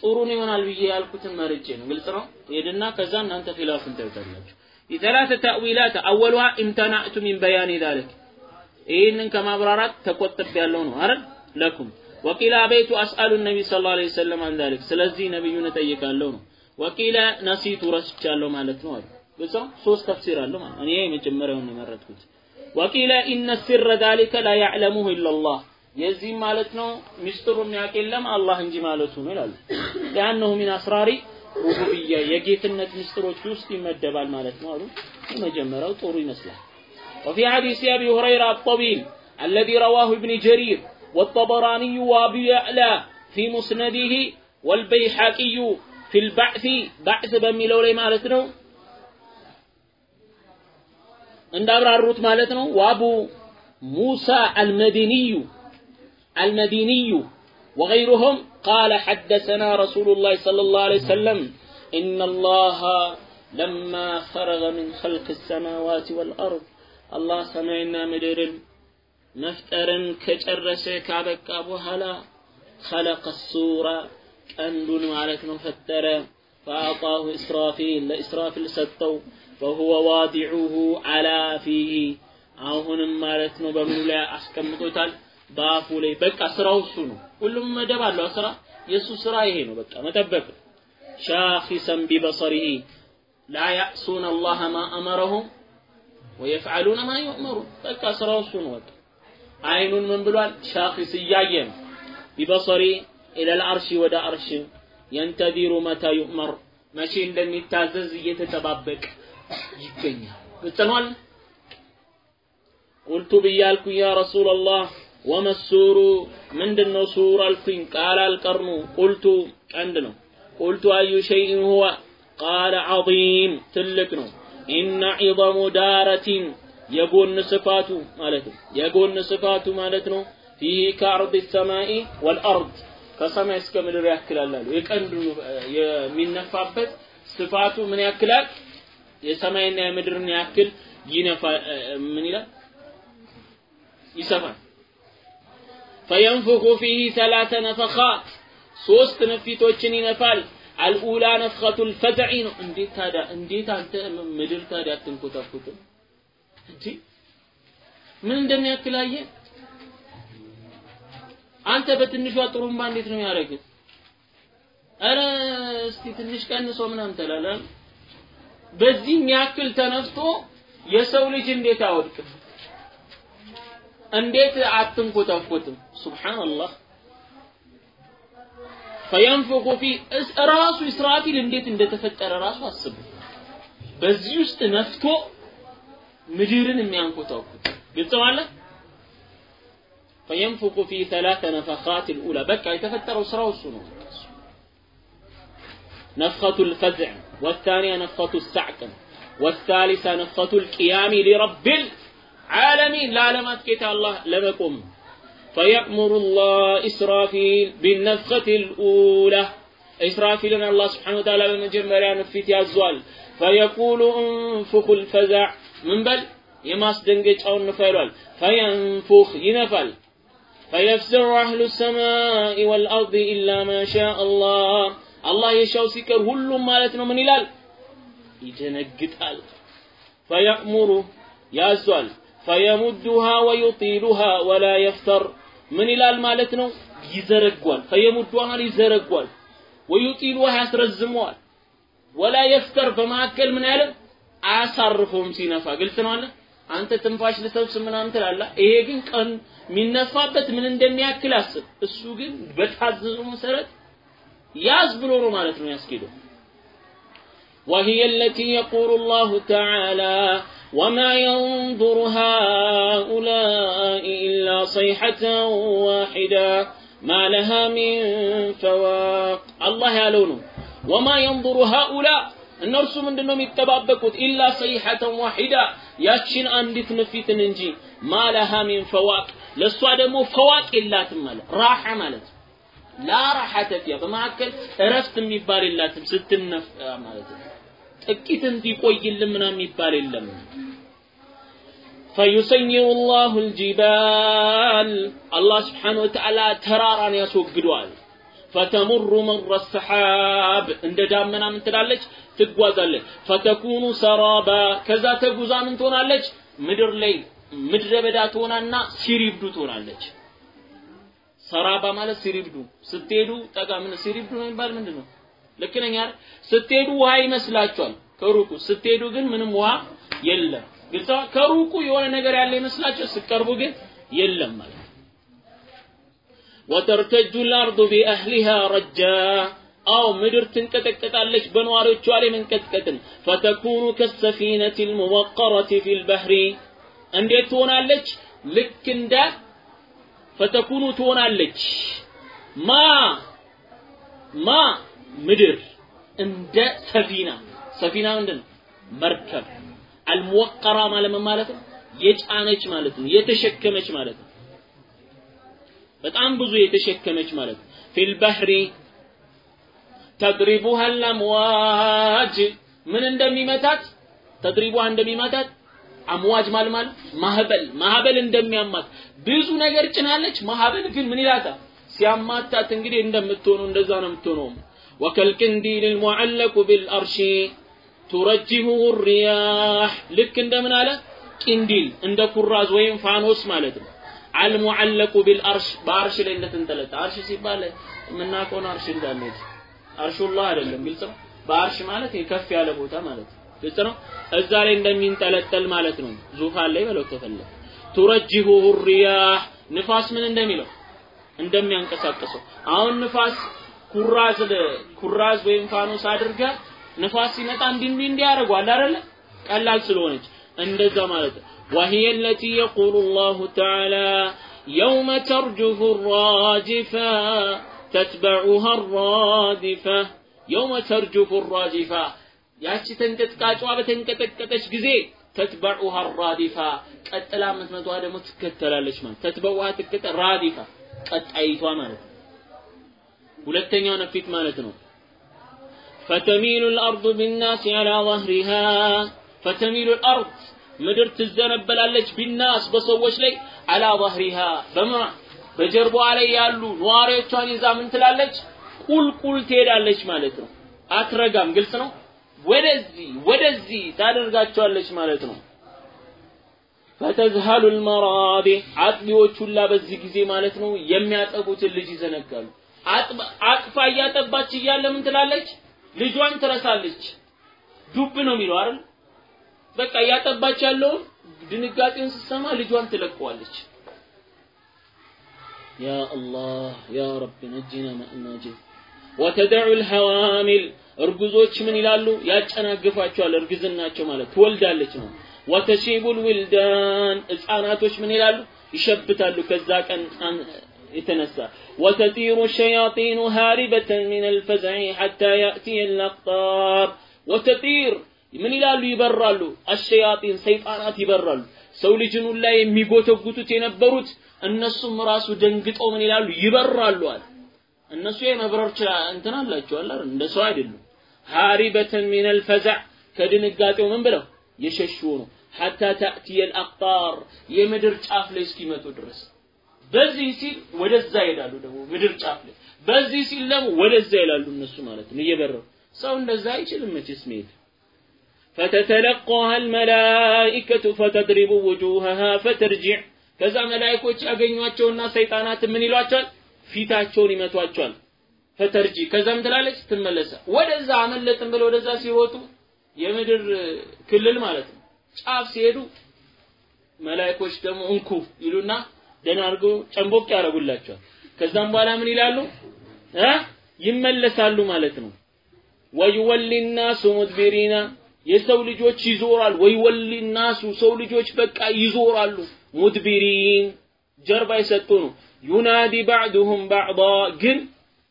ጥሩን ይሆናል ብዬ ያልኩትን መርጬ ነው። ግልጽ ነው። ሄድና ከዛ እናንተ ኺላፉን ታዩታላችሁ። የተላተ ተእዊላት አወልዋ ኢምተናዕቱ ሚን በያኒ ዛሊክ። ይህንን ከማብራራት ተቆጥብ ያለው ነው አይደል? ለኩም። ወቂላ በይቱ አስአሉ ነቢ ሰለላሁ ዐለይሂ ወሰለም አን ዛሊክ። ስለዚህ ነብዩን እጠይቃለሁ ነው። ወቂለ ነሲቱ ረስቻለሁ ማለት ነው አሉ። ግልጽ ነው? ሶስት ተፍሲር አለው ማለት እኔ የመጀመሪያውን የመረጥኩት። ወቂለ ኢነ ሲረ ዛሊከ ላ ያዕለሙሁ ኢላላህ የዚህም ማለት ነው ሚስጥሩ የሚያውቅ የለም አላህ እንጂ ማለቱ ነው ይላሉ ሊአነሁ ሚን አስራሪ ሩቡብያ የጌትነት ምስጢሮች ውስጥ ይመደባል ማለት ነው አሉ የመጀመሪያው ጥሩ ይመስላል وفي حديث أبي هريرة الطويل الذي رواه ابن جرير والطبراني وأبو يعلى في مسنده والبيحقي في البعث بعث بميلو لي مالتنا عند أبرار مالتنا وأبو موسى المديني المديني وغيرهم قال حدثنا رسول الله صلى الله عليه وسلم إن الله لما فرغ من خلق السماوات والأرض الله سمعنا مدرن مفترن كجرس كابك بوهلا خلق السورة كندون مالتنا فتر فأعطاه إسرافيل لإسرافيل ستو وهو واضعه على فيه አሁንም ማለት ነው በምኑ ላይ አስቀምጦታል በአፉ ላይ በቃ ስራው እሱ ነው። ሁሉም መደብ አለው። ስራ የእሱ ስራ ይሄ ነው። በቃ መጠበቅ። ሻኺሰን ቢበሰሪሂ ላ ያዕሱን አላህ ማ አመረሁም ويفعلون ما يؤمر በቃ ስራው እሱ ነው። በቃ አይኑን ምን ብሏል? شاخص እያየ ነው። ببصره إلى العرش ወደ አርሽ ينتظر متى يؤمر። መቼ እንደሚታዘዝ እየተጠባበቅ ይገኛል። ግልጽ ነው قلت ብያልኩ يا رسول الله وما الصور ምንድነው صور አልኩኝ? قال القرن። قلت ቀንድ ነው። قلت أي شيء هو قال عظيم ትልቅ ነው። إن عظم دارة የጎን ስፋቱ ማለት ነው። የጎን ስፋቱ ማለት ነው። فيه كعرض السماء والأرض ከሰማይ እስከ ምድር ያክላል የቀንዱ የሚነፋበት ስፋቱ ምን ያክላል? የሰማይና የምድርን ያክል ይነፋ ምን ይላል? ይሰፋል فينفخ فيه ثلاث نفخات ሶስት ነፊቶችን ይነፋል። አልኡላ ነፍኸቱ ልፈዝዒ ነው እንዴት ታዲያ እንዴት አንተ ምድር ታዲያ አትንኮታኩትም እንጂ ምን እንደሚያክል አየህ አንተ በትንሿ ጥሩምባ እንዴት ነው ያደረግህ ኧረ እስቲ ትንሽ ቀንሶ ምናምን ትላለህ በዚህ የሚያክል ተነፍቶ የሰው ልጅ እንዴት አወድቅም እንዴት አትንኮታኮትም ሱብሃንአላህ ፈየንፉኹ ፊ ራሱ እስራፊል እንዴት እንደተፈጠረ ራሱ አስቡ በዚህ ውስጥ ነፍቶ ምድርን የሚያንኮታኩት ግልጽ ማለት ፈየንፉኹ ፊ ثلاث نفخات الأولى በቃ የተፈጠረው ስራው እሱ ነው نفخة الفزع والثانية نفخة السعق والثالثة نفخة القيام لرب العالمين لا لما تكيت الله لمكم فيأمر الله إسرافيل بالنفخة الأولى إسرافيل الله سبحانه وتعالى بمجمريا نفيت يزوال فيقول انفخ الفزع من بل يماس دنجج أو نفيرال فينفخ ينفل فيفزع أهل السماء والأرض إلا ما شاء الله الله يشاو سيكر هلوم مالتنا من إلال يجنقتال فيأمر يازوال فيمدها ويطيلها ولا يفتر من إلال مالتنا يزرقوال فيمدها يزرقوال ويطيلها يسرزموال ولا يفتر በመካከል ምን ያለ አያሳርፈውም ሲነፋ ግልጽ ነው አለ አንተ ትንፋሽ ልሰብስ ምናምን ትላለህ ይሄ ግን ቀን የሚነፋበት ምን እንደሚያክል አስብ እሱ ግን በታዘዘው መሰረት ያዝ ብሎ ነው ማለት ነው ያስኬደው وهي التي يقول الله تعالى وما ينظر هؤلاء إلا صيحة واحدة ما لها من فواق الله يالونه وما ينظر هؤلاء እነርሱ ምንድን ነው የሚጠባበቁት ኢላ ሰይሐተን ዋሂዳ ያችን አንዲት ንፊትን እንጂ ማለሃ ሚን ፈዋቅ ለእሷ ደግሞ ፈዋቅ የላትም ማለት ራሓ ማለት ላ ራሓተ ፊያ በመካከል እረፍት የሚባል የላትም ስትነፍ ማለት ነው ጥቂት እንዲቆይልን ምናምን የሚባል የለም فيسير الله الجبال الله سبحانه وتعالى تراران يسوقدوال فتمر مر السحاب عند دامنا من تلالج ትጓዛለች ፈተኩኑ ሰራባ ከዛ ተጉዛ ምን ትሆናለች ምድር ላይ ምድረ በዳ ትሆናና ሲሪብዱ ትሆናለች ሰራባ ማለት ሲሪብዱ ስትሄዱ ጠጋ ምን ሲሪብዱ ነው የሚባል ምንድን ነው ልክ ነኝ አይደል ስትሄዱ ውሃ ይመስላችኋል ከሩቁ ስትሄዱ ግን ምንም ውሃ የለም ግልጽ ከሩቁ የሆነ ነገር ያለ ይመስላችሁ ስትቀርቡ ግን የለም ማለት وترتج الأرض بأهلها رجا አው ምድር ትንቀጠቀጣለች በነዋሪዎቿ ላይ መንቀጥቀጥን ፈተኩኑ ከሰፊነት ልሙወቀረት ፊ ልበህሪ እንዴት ትሆናለች ልክ እንደ ፈተኩኑ ትሆናለች ማ ማ ምድር እንደ ሰፊና ሰፊና ምንድን መርከብ። አልሙወቀራ ማለት ማለት ነው? የጫነች ማለት ነው። የተሸከመች ማለት ነው። በጣም ብዙ የተሸከመች ማለት ነው። ፊል ባህሪ ተድሪቡሃ አልአምዋጅ። ምን እንደሚመታት? ተድሪቡሃ እንደሚመታት አምዋጅ ማለት ማህበል ማህበል እንደሚያማት። ብዙ ነገር ጭናለች። ማህበል ግን ምን ይላታል? ሲያማታት እንግዲህ እንደምትሆነው እንደዛ ነው የምትሆነው ወከልቅንዲል ልሙዐለቁ ቢልአርሺ ቱረጅሁሁ ሪያህ። ልክ እንደምን አለ? ቅንዲል እንደ ኩራዝ ወይም ፋኖስ ማለት ነው። አልሙዐለቁ ቢልአርሽ በአርሽ ላይ እንደተንጠለጠ አርሽ ሲባል የምናውቀውን አርሽ እንዳለ አርሹላህ አይደለም ግልጽ ነው። በአርሽ ማለት ከፍ ያለ ቦታ ማለት ነው። ግልጽ ነው። እዛ ላይ እንደሚንጠለጠል ማለት ነው። ዙፋን ላይ በለው ከፈለግ ቱረጅሁሁ ሪያህ። ንፋስ ምን እንደሚለው? እንደሚያንቀሳቅሰው። አሁን ንፋስ ኩራዝ ኩራዝ ወይም ፋኖስ አድርጋ ንፋስ ሲመጣ እንዲህ እንዲህ እንዲህ ያደርጓል አይደለ ቀላል ስለሆነች እንደዛ ማለት ነው وهي التي يقول الله تعالى يوم ترجف الراجفة تتبعها الرادفة يوم ترجف الراجفة ያቺ ተንቀጥቃጯ በተንቀጠቀጠች ጊዜ ተትበዑሃ ራዲፋ ቀጥላ የምትመጣ ደግሞ ትከተላለች ማለት ተትበዑሃ ትከተ ራዲፋ ቀጣይቷ ማለት ነው ሁለተኛው ነፊት ማለት ነው فتميل الأرض بالناس على ظهرها فتميل الأرض ምድር ትዘነበላለች ቢናስ በሰዎች ላይ አላ ظهرها በማ በጀርባዋ ላይ ያሉ ነዋሪዎቿን ይዛ ምን ትላለች ቁልቁል ትሄዳለች ማለት ነው አትረጋም ግልጽ ነው ወደዚህ ወደዚህ ታደርጋቸዋለች ማለት ነው ፈተዝሀሉ ልመራዴ አጥቢዎች ሁላ በዚህ ጊዜ ማለት ነው የሚያጠቡትን ልጅ ይዘነጋሉ አቅፋ እያጠባች እያለ ምን ትላለች? ልጇን ትረሳለች። ዱብ ነው የሚለው አይደል? በቃ እያጠባች ያለውን ድንጋጤውን ስትሰማ ልጇን ትለቀዋለች። ያ አላህ ያ ረብ ነጂና መእናጅ ወተደዑ ልሐዋሚል እርጉዞች ምን ይላሉ? ያጨናግፋቸዋል። እርግዝናቸው ማለት ትወልዳለች ነው። ወተሺቡል ዊልዳን ህፃናቶች ምን ይላሉ? ይሸብታሉ ከዛ ቀን የተነሳ ወተጢሩ ሸያጢኑ ሃሪበተን ሚን አልፈዝዕ ሐታ ያእቲየ አልአቅጣር ወተጢር ምን ይላሉ? ይበራሉ። አሸያጢን ሰይጣናት ይበራሉ። ሰው ልጅን ሁላ የሚጎተጉቱት የነበሩት እነሱም ራሱ ደንግጠው ምን ይላሉ? ይበራሉ አለ። እነሱ የመብረር እንትን አላቸው አለ እንደ ሰው አይደሉም። ሃሪበተን ሚን አልፈዝዕ ከድንጋጤው ምን ብለው? የሸሹ ነው ሐታ ተእቲየ አልአቅጣር የምድር ጫፍ ላይ እስኪመጡ ድረስ በዚህ ሲል ወደዛ ይሄዳሉ ደግሞ ምድር ጫፍ ላይ በዚህ ሲል ደግሞ ወደዛ ይላሉ እነሱ ማለት ነው እየበረሩ ሰው እንደዛ አይችልም መቼስ መሄድ فتتلقاها الملائكة فتضرب وجوهها فترجع ከዛ መላእክቶች ያገኟቸውና ሰይጣናት ምን ይሏቸዋል ፊታቸውን ይመቷቸዋል ፈተርጂ ከዛም ትላለች ትመለሰ ወደዛ አመለጥን ብለው ወደዛ ሲሮጡ የምድር ክልል ማለት ነው ጫፍ ሲሄዱ መላእክቶች ደግሞ እንኩ ይሉና ደህና አድርገው ጨንቦቅ ያደርጉላቸዋል። ከዛም በኋላ ምን ይላሉ? እ? ይመለሳሉ ማለት ነው። ወይወሊ ናሱ የሰው ልጆች ይዞራል ወይ ወሊ ናሱ ሰው ልጆች በቃ ይዞራሉ። ሙድቢሪን ጀርባ የሰጡ ነው። ዩናዲ ባዕዱሁም ባዕዳ ግን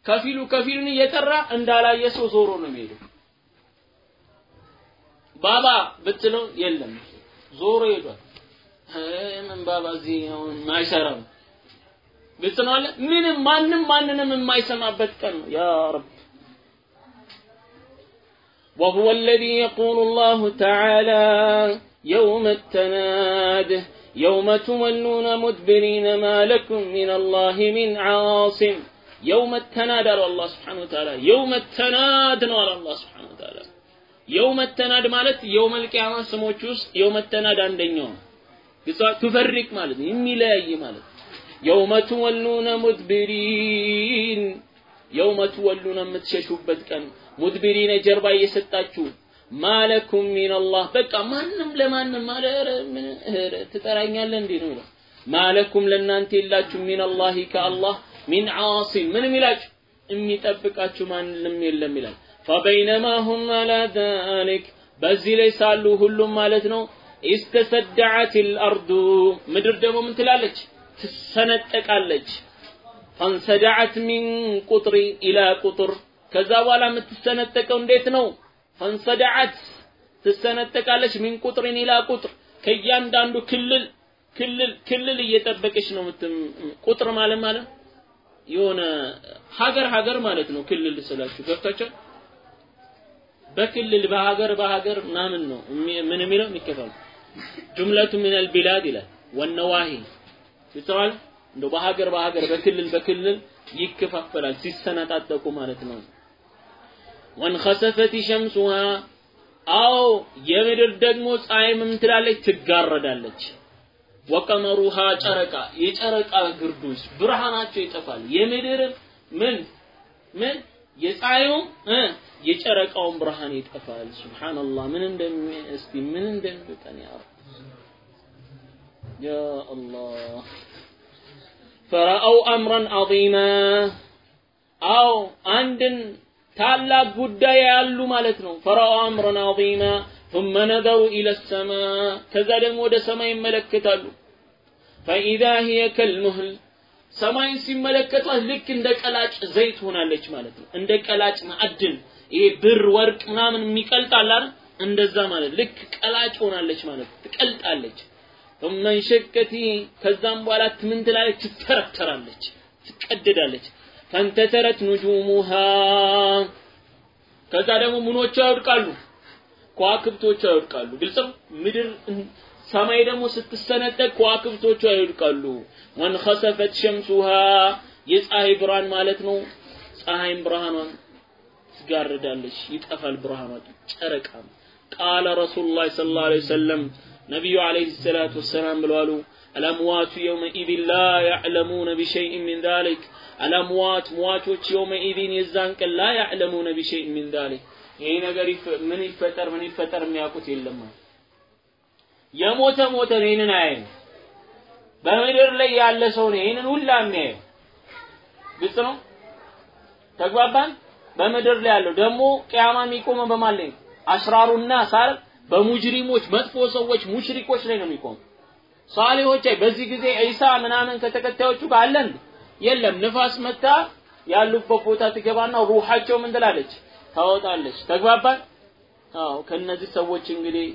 ከፊሉ ከፊሉን እየጠራ እንዳላየ ሰው ዞሮ ነው የሚሄደው። ባባ ብትለው የለም። ዞሮ ሄዷል ምን ባባ እዚህ አሁን አይሰራም ግልጽ ነው አለ ምንም ማንም ማንንም የማይሰማበት ቀን ነው ያ ረብ وهو الذي يقول الله تعالى يوم التناد يوم تولون مدبرين ما لكم من الله من عاصم يوم التناد على الله سبحانه وتعالى يوم التناد على الله سبحانه وتعالى يوم التناد ማለት يوم القيامة ስሞች ውስጥ يوم التناد አንደኛው ቱፈሪቅ ማለት ነው የሚለያይ ማለት የውመ ትወሉነ ሙድብሪን የውመ ትወሉነ የምትሸሹበት ቀን ሙድብሪነ ጀርባ እየሰጣችሁ ማለኩም ሚነላህ በቃ ማንም ለማንም ማለረ ትጠራኛለህ እንዴ ነው ይላል። ما لكم ለእናንተ የላችሁ من الله ከአላህ من عاصم ምንም ይላችሁ የሚጠብቃችሁ ማንም የለም ይላል። فبينما هم على ذلك በዚህ ላይ ሳሉ ሁሉም ማለት ነው إذ تصدعت الأرض ምድር ደግሞ ምን ትላለች? ትሰነጠቃለች። فانصدعت من قطر إلى قطر። ከዛ በኋላ የምትሰነጠቀው እንዴት ነው? فانصدعت ትሰነጠቃለች من قطر إلى قطر። ከእያንዳንዱ ክልል ክልል ክልል እየጠበቀች ነው ቁጥር ማለት ማለት የሆነ ሀገር ሀገር ማለት ነው። ክልል ስላችሁ ገብታችሁ በክልል በሀገር በሀገር ምናምን ነው። ምን የሚለው? የሚከፋው ጁምለቱ ምን አልቢላድ ይላል። ወነዋሂ ይተዋል እንደው በሀገር በሀገር በክልል በክልል ይከፋፈላል ሲሰነጣጠቁ ማለት ነው። ወንኸሰፈት ሸምሱሃ አዎ የምድር ደግሞ ፀሐይ ምን ትላለች ትጋረዳለች። ወቀመሩሃ ጨረቃ የጨረቃ ግርዶች ብርሃናቸው ይጠፋል። የምድር ምን? ምን የፀሐዩም የጨረቃውን ብርሃን ይጠፋል ሱብሃንአላህ ምን እንደሚ እስቲ ምን እንደሚቀን ያ ያ አላህ ፈረአው አምረን ዐዚማ አው አንድን ታላቅ ጉዳይ ያሉ ማለት ነው ፈረአው አምረን ዐዚማ ثم نظروا إلى السماء ከዛ ደግሞ ወደ ሰማይ ይመለከታሉ فإذا هي كالمهل ሰማይን ሲመለከቷት ልክ እንደ ቀላጭ ዘይት ሆናለች ማለት ነው እንደ ቀላጭ ማዕድን ይሄ ብር ወርቅ ምናምን የሚቀልጣል አይደል እንደዛ ማለት ልክ ቀላጭ ሆናለች ማለት ትቀልጣለች ثم انشقت ከዛም በኋላ ምን ትላለች ትተረተራለች ትቀደዳለች ፈንተተረት نجومها ከዛ ደግሞ ምኖቿ ይወድቃሉ ከዋክብቶቿ ይወድቃሉ ግልጽ ነው ምድር ሰማይ ደግሞ ስትሰነጠቅ ከዋክብቶቿ ይወድቃሉ። ወንኸሰፈት ሸምሱሃ የፀሐይ ብርሃን ማለት ነው። ፀሐይም ብርሃኗን ትጋርዳለች ይጠፋል ብርሃኗ ጨረቃ ቃለ ረሱሉላህ ሰለላሁ ዐለይሂ ወሰለም ነቢዩ ዐለይሂ ሰላቱ ወሰላም ብለዋሉ አልአምዋቱ የውመኢዝን ላ ያዕለሙነ ቢሸይእን ሚን ዛሊክ። አልአምዋት ሟቾች የውመኢዝን የዛን ቀን ላ ያዕለሙነ ቢሸይእን ሚን ዛሊክ። ይሄ ነገር ምን ይፈጠር? ምን ይፈጠር የሚያውቁት የለም የሞተ ሞተ ይህንን አያይም። በምድር ላይ ያለ ሰው ነው ይህንን ሁላ የሚያየው። ግልጽ ነው? ተግባባን? በምድር ላይ ያለው ደግሞ ቅያማ የሚቆመው በማን ላይ? አሽራሩና ሳር በሙጅሪሞች መጥፎ ሰዎች ሙሽሪኮች ላይ ነው የሚቆመው። ሳሌዎች በዚህ ጊዜ ዒሳ ምናምን ከተከታዮቹ ጋር አለን የለም። ንፋስ መታ ያሉበት ቦታ ትገባና ሩሃቸው ምን ትላለች? ታወጣለች። ተግባባን? አዎ ከነዚህ ሰዎች እንግዲህ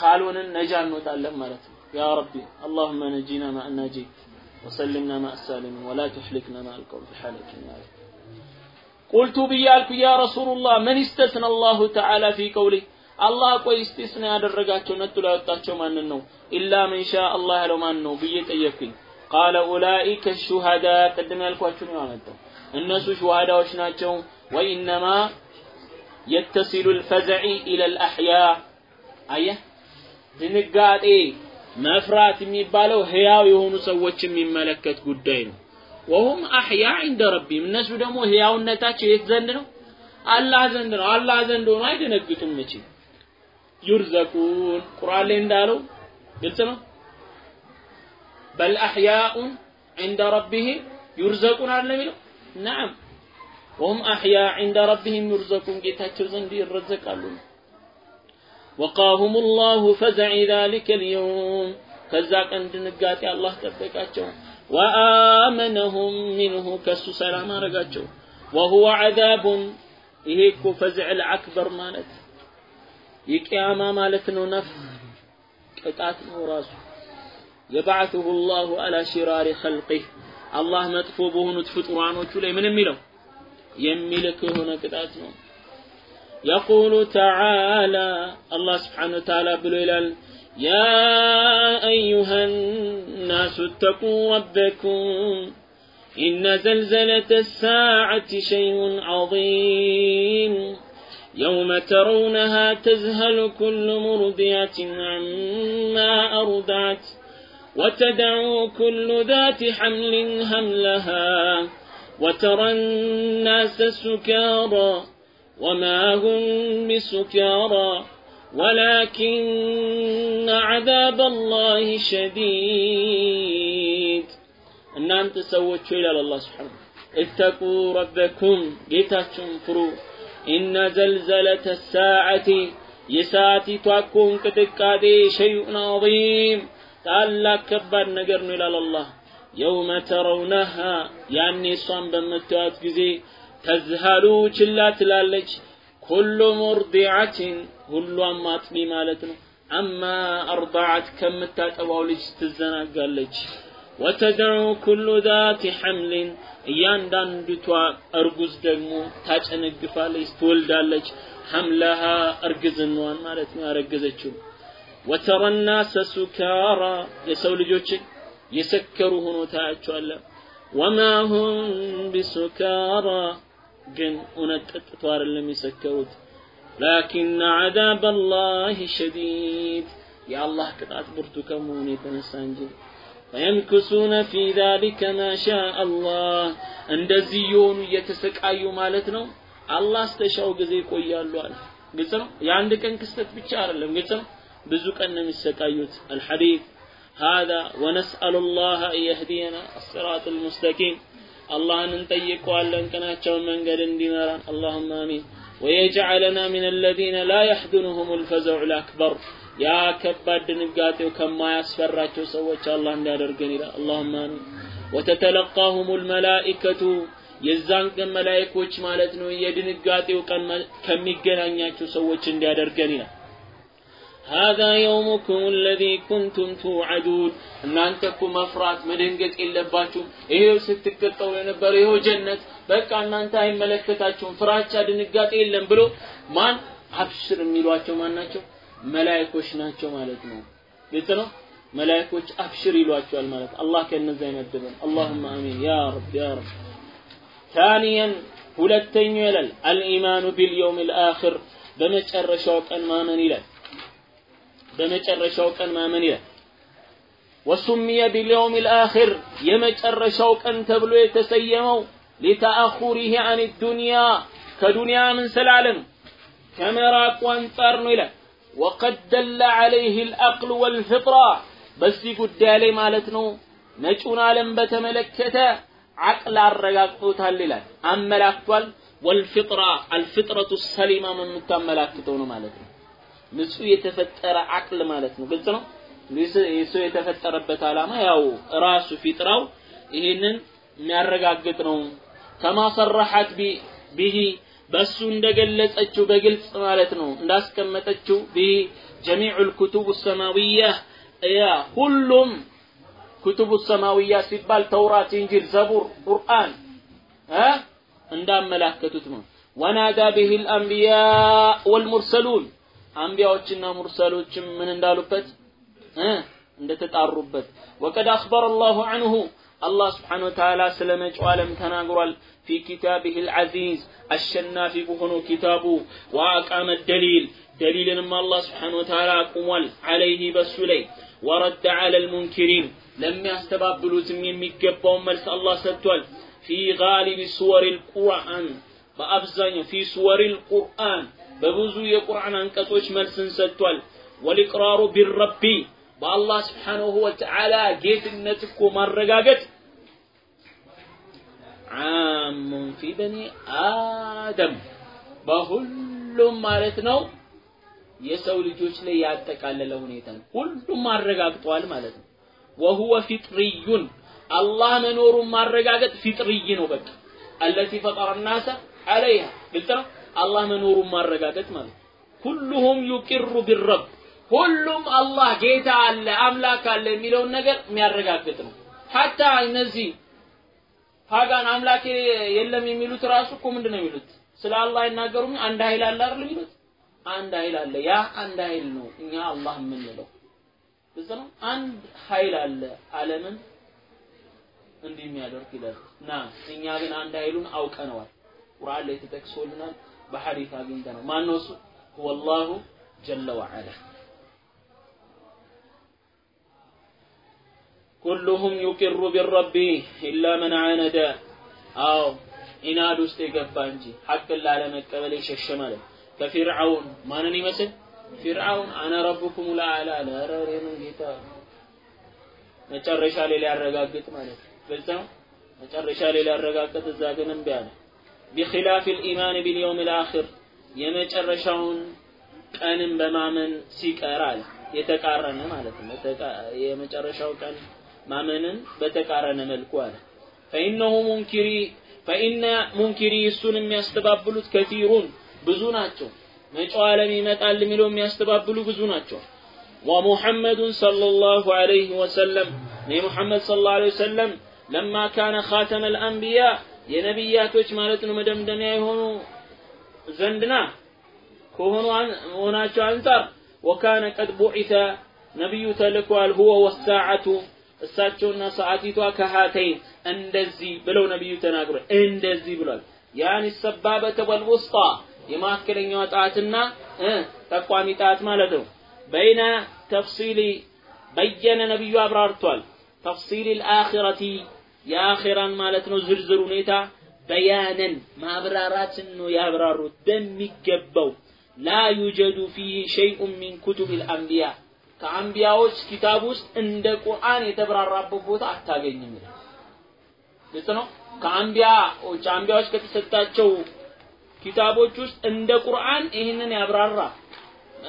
كالون نجان نتعلم مالتنا يا ربي اللهم نجينا مع الناجيك وسلمنا مع السالمين ولا تحلكنا مع القوم في حالك يا ربي قلت بيالك يا رسول الله من استثنى الله تعالى في قولي الله كو استثنى درجاته نتلا يطاچو ماننو الا من شاء الله لو ماننو بيت يكفي قال اولئك الشهداء قدم يالكواچو نيو ماننو الناس شهداء وش ناتشو وانما يتصل الفزع إلى الاحياء إيه ድንጋጤ መፍራት የሚባለው ህያው የሆኑ ሰዎች የሚመለከት ጉዳይ ነው። وهم أحياء عند ربهم እነሱ ደግሞ ህያውነታቸው የት ዘንድ ነው? አላህ ዘንድ ነው። አላህ ዘንድ ሆኖ አይደነግጡም መቼም። يرزقون ቁርአን ላይ እንዳለው ግልጽ ነው። بل أحياء عند ربهم يرزقون አለ የሚለው? نعم። وهم أحياء عند ربهم يرزقون ጌታቸው ዘንድ ይረዘቃሉ ووقاهم الله فزع ذلك اليوم ከዛ ቀን ድንጋጤ አላህ ጠበቃቸው። ወአመነሁም ሚንሁ ከሱ ሰላም አረጋቸው ወሁወ ዐዛቡን ይሄ እኮ ፈዝዕ ልአክበር ማለት የቅያማ ማለት ነው። ነፍ ቅጣት ነው ራሱ። የባዕትሁ ላሁ አላ ሽራሪ ኸልቂህ አላህ መጥፎ በሆኑት ፍጡራኖቹ ላይ ምን የሚለው የሚልክ የሆነ ቅጣት ነው። يقول تعالى الله سبحانه وتعالى بلويلال يا أيها الناس اتقوا ربكم إن زلزلة الساعة شيء عظيم يوم ترونها تذهل كل مرضية عما أرضعت وتدعو كل ذات حمل حملها وترى الناس سكارى وما هم بسكارى ولكن عذاب الله شديد እናንተ ሰዎች ይላል አላህ Subhanahu እተቁ ረበኩም ጌታችሁን ፍሩ ኢነ ዘልዘለተ ሰዓቲ የሰዓቲቷ እኮ እንቅጥቃጤ ሸይኡን ዐዚም ታላቅ ከባድ ነገር ነው ይላል አላህ የውመ ተረውነሃ ያኔ እሷን በምታዩት ጊዜ ተዝሃሉ ችላ ትላለች። ኩሉ ሙርዲዓትን ሁሏም አጥቢ ማለት ነው። አማ አርዳዓት ከምታጠባው ልጅ ትዘናጋለች። ወተድዑ ኩሉ ዛቲ ሐምሊን እያንዳንዲቷ እርጉዝ ደግሞ ታጨነግፋለች ትወልዳለች። ሐምለሃ እርግዝናዋን ማለት ነው ያረገዘችው። ወተረ ናሰ ሱካራ የሰው ልጆችን የሰከሩ ሆኖ ታያቸዋለ ወማ ሁም ቢሱካራ ግን እውነት ጠጥተው አይደለም የሰከሩት ላኪን ዐዛብ አላህ ሸዲድ የአላህ ቅጣት ብርቱ ከመሆኑ የተነሳ እንጂ ፈየምክሱነ ፊ ዛሊከ ማ ሻአ አላህ እንደዚህ የሆኑ እየተሰቃዩ ማለት ነው አላህ ስተሻው ጊዜ ይቆያሉ አለ ግልጽ ነው የአንድ ቀን ክስተት ብቻ አይደለም ግልጽ ነው ብዙ ቀን ነው የሚሰቃዩት አልሐዲት هذا ونسأل الله أن يهدينا الصراط المستقيم አላህን እንጠይቀዋለን ቀናቸውን መንገድ እንዲመራን አላሁማ አሚን። ወየጅዐለና ሚን አለዚነ ላ የሕዙኑሁም ልፈዘዑ ልአክበር። ያ ከባድ ድንጋጤው ከማያስፈራቸው ሰዎች አላህ እንዲያደርገን ይላል። አላሁማ አሚን። ወተተለቃሁም ልመላኢከቱ የዛን ቀን መላይኮች ማለት ነው የድንጋጤው ቀን ከሚገናኛቸው ሰዎች እንዲያደርገን ይላል። هذا يومكم الذي كنتم توعدون እናንተ እኮ መፍራት መደንገጥ የለባችሁም ይሄው ስትቀጠው የነበረ ይሄው ጀነት በቃ እናንተ አይመለከታችሁም ፍራቻ ድንጋጤ የለም ብሎ ማን አብሽር የሚሏቸው ማን ናቸው መላእክቶች ናቸው ማለት ነው ግልጽ ነው መላእክቶች አብሽር ይሏቸዋል ማለት አላህ ከነዛ ይመድበን اللهم امين يا رب يا رب ثانيا ሁለተኛው ይላል አልኢማኑ ቢልየውም الآخر በመጨረሻው ቀን ማመን ይላል በመጨረሻው ቀን ማመን ይላል። وسمي باليوم الآخر የመጨረሻው ቀን تبلو የተሰየመው لتاخره عن الدنيا كدنيا من سلالن كما راقوان طرنو ይላል። وقد دل عليه الاقل والفطره بس ጉዳይ ላይ ማለት ነው ነጩን ዓለም በተመለከተ عقل አረጋግጦታል ይላል። አመላክቷል። والفطره الفطره السليمه من متملكته ነው ማለት ነው። ንጹህ የተፈጠረ አቅል ማለት ነው። ግልጽ ነው? የሰው የተፈጠረበት ዓላማ ያው ራሱ ፊጥራው ይሄንን የሚያረጋግጥ ነው። ከማ ሰረሐት ቢሂ በሱ እንደገለጸችው በግልጽ ማለት ነው። እንዳስቀመጠችው ቢሂ ጀሚዑ ልኩቱብ ሰማዊያ ያ ሁሉም ኩቱቡ ሰማዊያ ሲባል ተውራት፣ እንጂል፣ ዘቡር፣ ቁርአን እንዳመላከቱት ነው። ወናዳ ቢሂ ልአንቢያ ወልሙርሰሉን አንቢያዎችና ሙርሰሎችም ምን እንዳሉበት እንደተጣሩበት ወቀድ አኽበረ አላሁ አንሁ አላህ ስብሓነ ወተዓላ ስለ መጪው ዓለም ተናግሯል። ፊ ኪታቢህ ልዓዚዝ አሸናፊ በሆነው ኪታቡ ወአቃመ ደሊል ደሊልንም አላህ ስብሓነ ወተዓላ አቁሟል። ዐለይህ በሱ ላይ ورد على المنكرين ለሚያስተባብሉትም የሚገባውን መልስ አላህ ሰጥቷል። في غالب سور القرآن በአብዛኛው في سور القرآن በብዙ የቁርአን አንቀጾች መልስን ሰጥቷል። والإقرار بالرب በአላህ سبحانه وتعالى ጌትነት እኮ ማረጋገጥ عام في بني آدم በሁሉም ማለት ነው የሰው ልጆች ላይ ያጠቃለለ ሁኔታ ነው። ሁሉም አረጋግጠዋል ማለት ነው። ወሁወ ፊጥርዩን አላህ መኖሩን ማረጋገጥ ፊጥርይ ነው። በቃ አለቲ ፈጠረ ናሰ አለይሃ ግልጽ ነው። አላህ መኖሩን ማረጋገጥ ማለት ሁሉሁም ዩቂሩ ቢረብ ሁሉም አላህ ጌታ አለ አምላክ አለ የሚለውን ነገር የሚያረጋግጥ ነው። ሀታ እነዚህ ፓጋን አምላክ የለም የሚሉት ራሱ እኮ ምንድን ነው የሚሉት? ስለ አላህ አይናገሩም። አንድ ኃይል አለ አይደል የሚሉት? አንድ ኃይል አለ። ያ አንድ ኃይል ነው እኛ አላህ የምንለው። ግልጽ ነው። አንድ ኃይል አለ ዓለምን እንዲህ የሚያደርግ ይላል ና እኛ ግን አንድ ኃይሉን አውቀነዋል። ቁርአን ላይ ተጠቅሶልናል፣ በሐዲስ አግኝተነው ማን ነው እሱ? ወላሁ ጀለ ወዐላ ኩሉሁም ዩቂሩ ቢረቢ ኢላ መን አነደ አዎ ኢናድ ውስጥ የገባ እንጂ ሐቅን ላለመቀበል የሸሸ ማለት። ከፊርዓውን ማንን ይመስል? ፊርዓውን አነ ረብኩም ለአላ ለረሬምን ጌታ? መጨረሻ ላይ ሊያረጋግጥ ማለት ነው። መጨረሻ ላይ ሊያረጋግጥ እዛ ግን እምቢ አለ ቢኺላፍ ልኢማን ቢልየውም ልአኽር የመጨረሻውን ቀንን በማመን አለ የተቃረነ ማለት ነው። የመጨረሻው ቀን ማመንን በተቃረነ መልኩ አለ። ፈኢነሁ ሙንኪሪ ፈኢነ ሙንኪሪ እሱን የሚያስተባብሉት ከቲሩን ብዙ ናቸው። መጪው ዓለም ይመጣል የሚያስተባብሉ ብዙ ናቸው። ወሙሐመዱን ሰለላሁ ዐለይሂ ወሰለም እኔ ሙሐመድ ሰለላሁ ዐለይሂ ወሰለም ለማ ካነ ኻተመ ልአንቢያ የነቢያቶች ማለት ነው መደምደሚያ የሆኑ ዘንድና ከሆኑ መሆናቸው አንጻር ወካነ ቀድ ቡዒተ ነቢዩ ተልኳል ሁወ ወሳዓቱ እሳቸውና ሰዓቲቷ ከሃተይን እንደዚህ ብለው ነቢዩ ተናግሯል። እንደዚህ ብሏል። ያን ሰባበተ ወልውስጣ የማዕከለኛዋ ጣትና ጠቋሚ ጣት ማለት ነው። በይነ ተፍሲሊ በየነ ነቢዩ አብራርቷል። ተፍሲል ልአኺረቲ የአኺራን ማለት ነው ዝርዝር ሁኔታ በያነን ማብራራትን ነው ያብራሩት በሚገባው ላ ዩጀዱ ፊህ ሸይኡን ሚን ኩቱብ ልአንቢያ ከአንቢያዎች ኪታብ ውስጥ እንደ ቁርአን የተብራራበት ቦታ አታገኝም ይላል። ግልጽ ነው። ከአንቢያዎች አንቢያዎች ከተሰጣቸው ኪታቦች ውስጥ እንደ ቁርአን ይህንን ያብራራ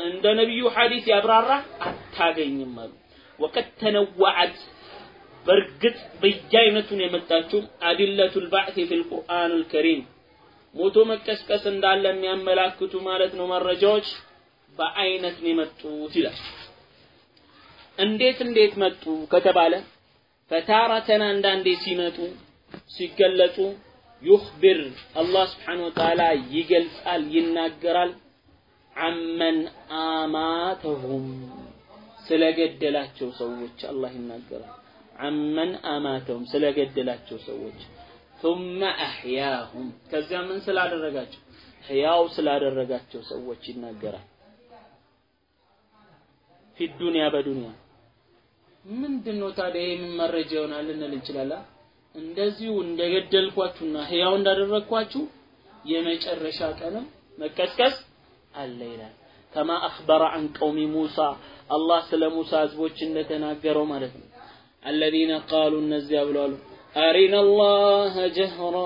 እንደ ነቢዩ ሐዲስ ያብራራ አታገኝም አሉ። ወቀድ ተነወዐት በእርግጥ በየአይነቱን የመጣችው አዲለቱል ባዕት ፊል ቁርአን አልከሪም ሞቶ መቀስቀስ እንዳለ የሚያመላክቱ ማለት ነው መረጃዎች በአይነት ነው የመጡት ይላል። እንዴት እንዴት መጡ ከተባለ ፈታረተን አንዳንዴ ሲመጡ ሲገለጹ ዩኽቢር አላህ ስብሓነ ወተዓላ ይገልጻል ይናገራል። አመን አማተሁም ስለገደላቸው ሰዎች አላህ ይናገራል አመን አማተሁም ስለገደላቸው ሰዎች ثم أحياهم ከዚያ ምን ስላደረጋቸው ሕያው ስላደረጋቸው ሰዎች ይናገራል ፊ ዱንያ በዱንያ ምንድን ነው ታዲያ የምን መረጃ ይሆናል ልንል እንችላለን እንደዚሁ እንደገደልኳችሁና ሕያው እንዳደረግኳችሁ የመጨረሻ ቀንም መቀስቀስ አለ ይላል ከማ አኽበረ አን ቀውሚ ሙሳ አላህ ስለ ሙሳ ህዝቦች እንደተናገረው ማለት ነው አለዚነ ቃሉ እነዚያ ብለዋሉ አሪና አላህ ጀህራ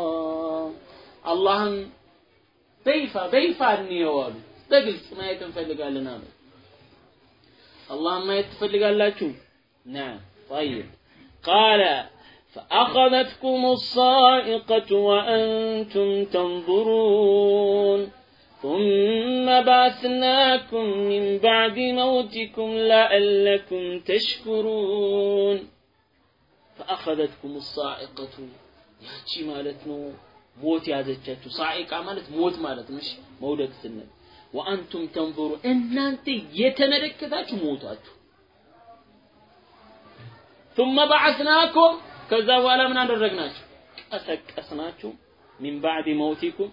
አላህን በይፋ በይፋ እንየው አሉ በግልጽ ማየት እንፈልጋለን አሉ አላህን ማየት ትፈልጋላችሁ ናም ጠይብ ቃለ فأخذتكم الصائقة وأنتم تنظرون ثم بعثناكم من بعد موتكم لعلكم تشكرون ፈአኸዘትኩም ሳኢቀቱ ያቺ ማለት ነው ሞት ያዘቻችሁ። ሳኢቃ ማለት ሞት ማለት ነው። እሺ መውደቅ ስንል ወአንቱም ተንظሩ እናንተ የተመለከታችሁ ሞታችሁ። ثم بعثناكم ከዛ በኋላ ምን አደረግናችሁ? ቀሰቀስናችሁ ሚን ባዕድ መውቲኩም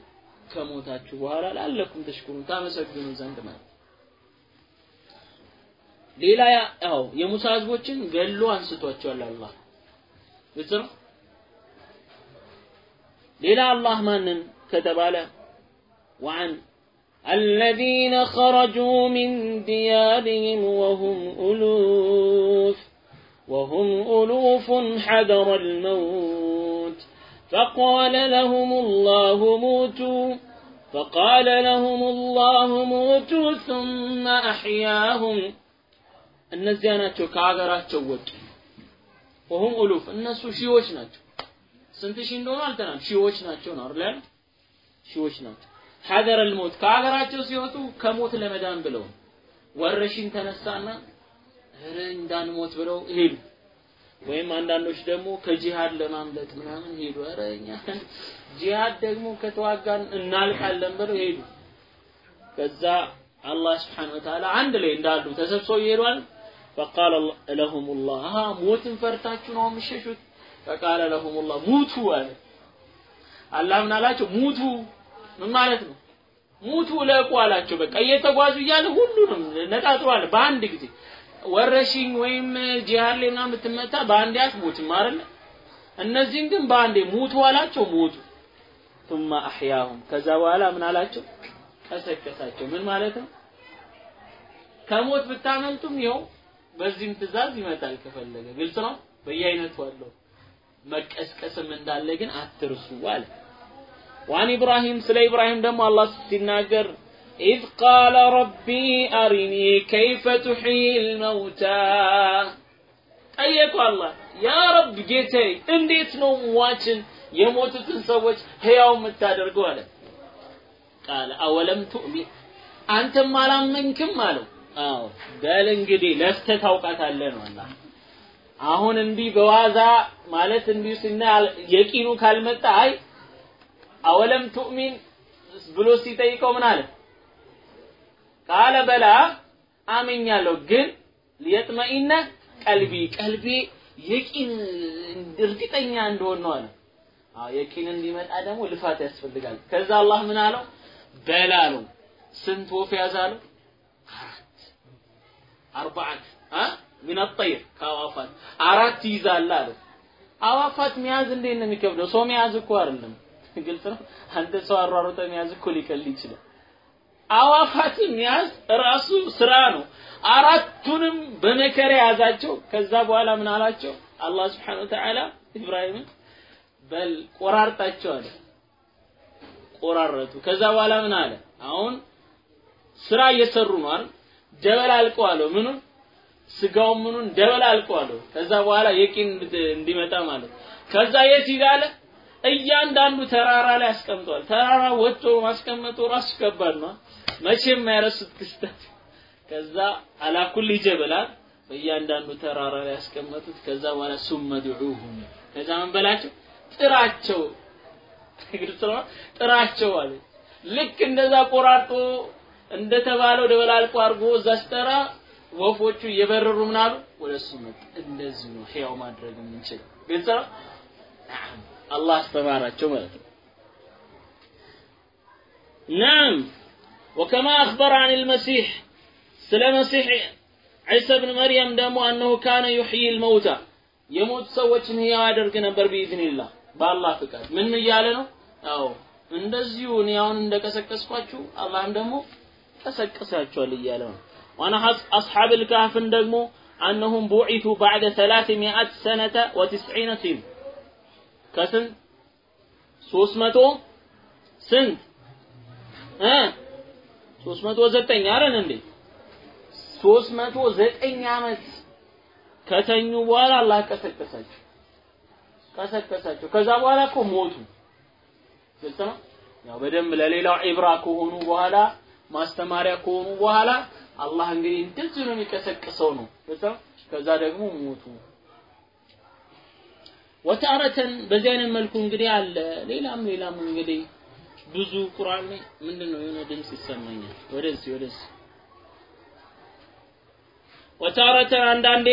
ከሞታችሁ በኋላ ላለኩም ተሽኩሩን ታመሰግኑ ዘንድ ማለት ሌላ ያው የሙሳ ህዝቦችን ገሎ አንስቷቸዋል አላህ ግልጽ ነው ሌላ አላህ ማንን ከተባለ وعن الذين خرجوا من ديارهم وهم ألوف وهم ألوف حذر الموت فقال لهم الله موتوا فقال لهم الله موتوا ثم أحياهم እነዚያ ናቸው ከሀገራቸው ወጡ ወሁም ኡሉፍ እነሱ ሺዎች ናቸው። ስንት ሺህ እንደሆኑ አልተናል ሺዎች ናቸው ነው አይደል? ሺዎች ናቸው። ሀገር አልሞት ከሀገራቸው ሲወጡ ከሞት ለመዳን ብለው ወረሽኝ ተነሳና ኧረ እንዳንሞት ብለው ሄዱ። ወይም አንዳንዶች ደግሞ ከጂሃድ ለማምለጥ ምናምን ሄዱ። ኧረ እኛ ጂሃድ ደግሞ ከተዋጋን እናልቃለን ብለው ሄዱ። ከዛ አላህ ስብሓን ወተዓላ አንድ ላይ እንዳሉ ተሰብስበው ይሄዷል ፈቃለ ለሁሙላህ አሀ ሞትን ፈርታችሁ ነው የምሸሹት ፈቃለ ለሁሙላህ ሙቱ አለ። አላህ ምን አላቸው? ሙቱ ምን ማለት ነው? ሙቱ ለቁ አላቸው። በቃ እየተጓዙ እያለ ሁሉንም ነጣጥሯል። በአንድ ጊዜ ወረሽኝ ወይም ጂሃድ ላይ ምናምን ብትመታ በአንዴ አትሞትም አይደለ? እነዚህን ግን በአንዴ ሙቱ አላቸው። ሞቱ ثم احياهم ከዛ በኋላ ምን አላቸው? ቀሰቀሳቸው። ምን ማለት ነው? ከሞት ብታመልጡም ይኸው በዚህም ትእዛዝ ይመጣል ከፈለገ ግልጽ ነው በየአይነቱ አለው መቀስቀስም እንዳለ ግን አትርሱ አለ وعن إبراهيم سلا إبراهيم دم الله ستناجر إذ قال ربي أرني كيف تحيي الموتى ጠየቁ አላህ ያ ረብ ጌታዬ እንዴት ነው ሟችን የሞቱትን ሰዎች ህያው የምታደርገው አለ ቃለ አወለም ቱእሚን አንተም አላመንክም አለው አዎ በል እንግዲህ ለፍተህ ታውቃታለህ ነው አላህ። አሁን እንዲህ በዋዛ ማለት እንዲሁ ስና የቂኑ ካልመጣ አይ አወለም ቱእሚን ብሎ ሲጠይቀው ምን አለ? ቃለ በላ አምኛለሁ ግን ሊየጥመኢነ ቀልቢ ቀልቢ የቂን እርግጠኛ እንደሆን ነው አለ። አዎ የቂን እንዲመጣ ደግሞ ልፋት ያስፈልጋል። ከዛ አላህ ምን አለው? በላ ነው ስንት ወፍ ያዛለው አርባዓት አ? ምን አጠይር ከአዋፋት። አራት ይዛል አለ። አዋፋት መያዝ እንዴት ነው የሚከብደው? ሰው መያዝ እኮ አይደለም። ግልጽ ነው? አንተ ሰው አሯሩጠ መያዝ እኮ ሊቀል ይችላል። አዋፋትን መያዝ ራሱ ስራ ነው። አራቱንም በመከራ ያዛቸው ከዛ በኋላ ምን አላቸው? አላህ Wa Ta'ala ኢብራሂምን በል ቆራርጣቸው አለ። ቆራረጡ። ከዛ በኋላ ምን አለ? አሁን ስራ እየሰሩ ነው አይደል ደበላልቀው አለው ምኑን? ስጋውን ምኑን? ደበላልቀው አለው ከዛ በኋላ የቂን እንዲመጣ ማለት ከዛ የት ይላል? እያንዳንዱ ተራራ ላይ አስቀምጧል። ተራራ ወጥቶ ማስቀመጡ ራሱ ከባድ ነው። መቼም የማይረሱት ክስተት። ከዛ አላኩል ጀበላል በእያንዳንዱ ተራራ ላይ ያስቀመጡት። ከዛ በኋላ ሱመ ከዛ ምን በላቸው? ጥራቸው። ግልጽ ጥራቸው አለ። ልክ እንደዛ ቆራርጦ እንደተባለው ደበላልቆ አድርጎ እዛ ሲጠራ ወፎቹ እየበረሩ ምናሉ አሉ? ወደሱ መጡ። እንደዚህ ነው ሕያው ማድረግ የምንችል። ግልጽ ነው። አላህ አስተማራቸው ማለት ነው። ናም ወከማ አክበር አን ልመሲሕ ስለ መሲሕ ዒሳ ብን መርየም ደግሞ አነሁ ካነ ዩሕይ ልመውታ የሞቱ ሰዎችን ሕያው ያደርግ ነበር ብኢዝኒላህ በአላህ ፍቃድ። ምን እያለ ነው? አዎ እንደዚሁ እኔ አሁን እንደቀሰቀስኳችሁ አላህም ደግሞ ቀሰቅሳቸዋል እያለ ነው። ዋና አስሓብ ልካፍን ደግሞ አነሁም ቡዒቱ ባዕደ ሰላትሚአት ሰነተ ወትስዒነ ሲን። ከስንት? ሶስት ስንት? ሶስት መቶ ዘጠኝ አረን እንዴ? ሶስት መቶ ዘጠኝ ዓመት ከተኙ በኋላ አላህ ቀሰቀሳቸው። ቀሰቀሳቸው። ከዛ በኋላ እኮ ሞቱ። ግልጽ ነው። ያው በደንብ ለሌላው ዒብራ ከሆኑ በኋላ ማስተማሪያ ከሆኑ በኋላ አላህ እንግዲህ እንደዚህ ነው የሚቀሰቅሰው ነው። ከዛ ደግሞ ሞቱ። ወታረተን በዚህ አይነት መልኩ እንግዲህ አለ። ሌላም ሌላም እንግዲህ ብዙ ቁርአን ላይ ምንድን ነው የሆነ ድምፅ ይሰማኛል። ወደዚህ ወደዚህ ወታረተን አንዳንዴ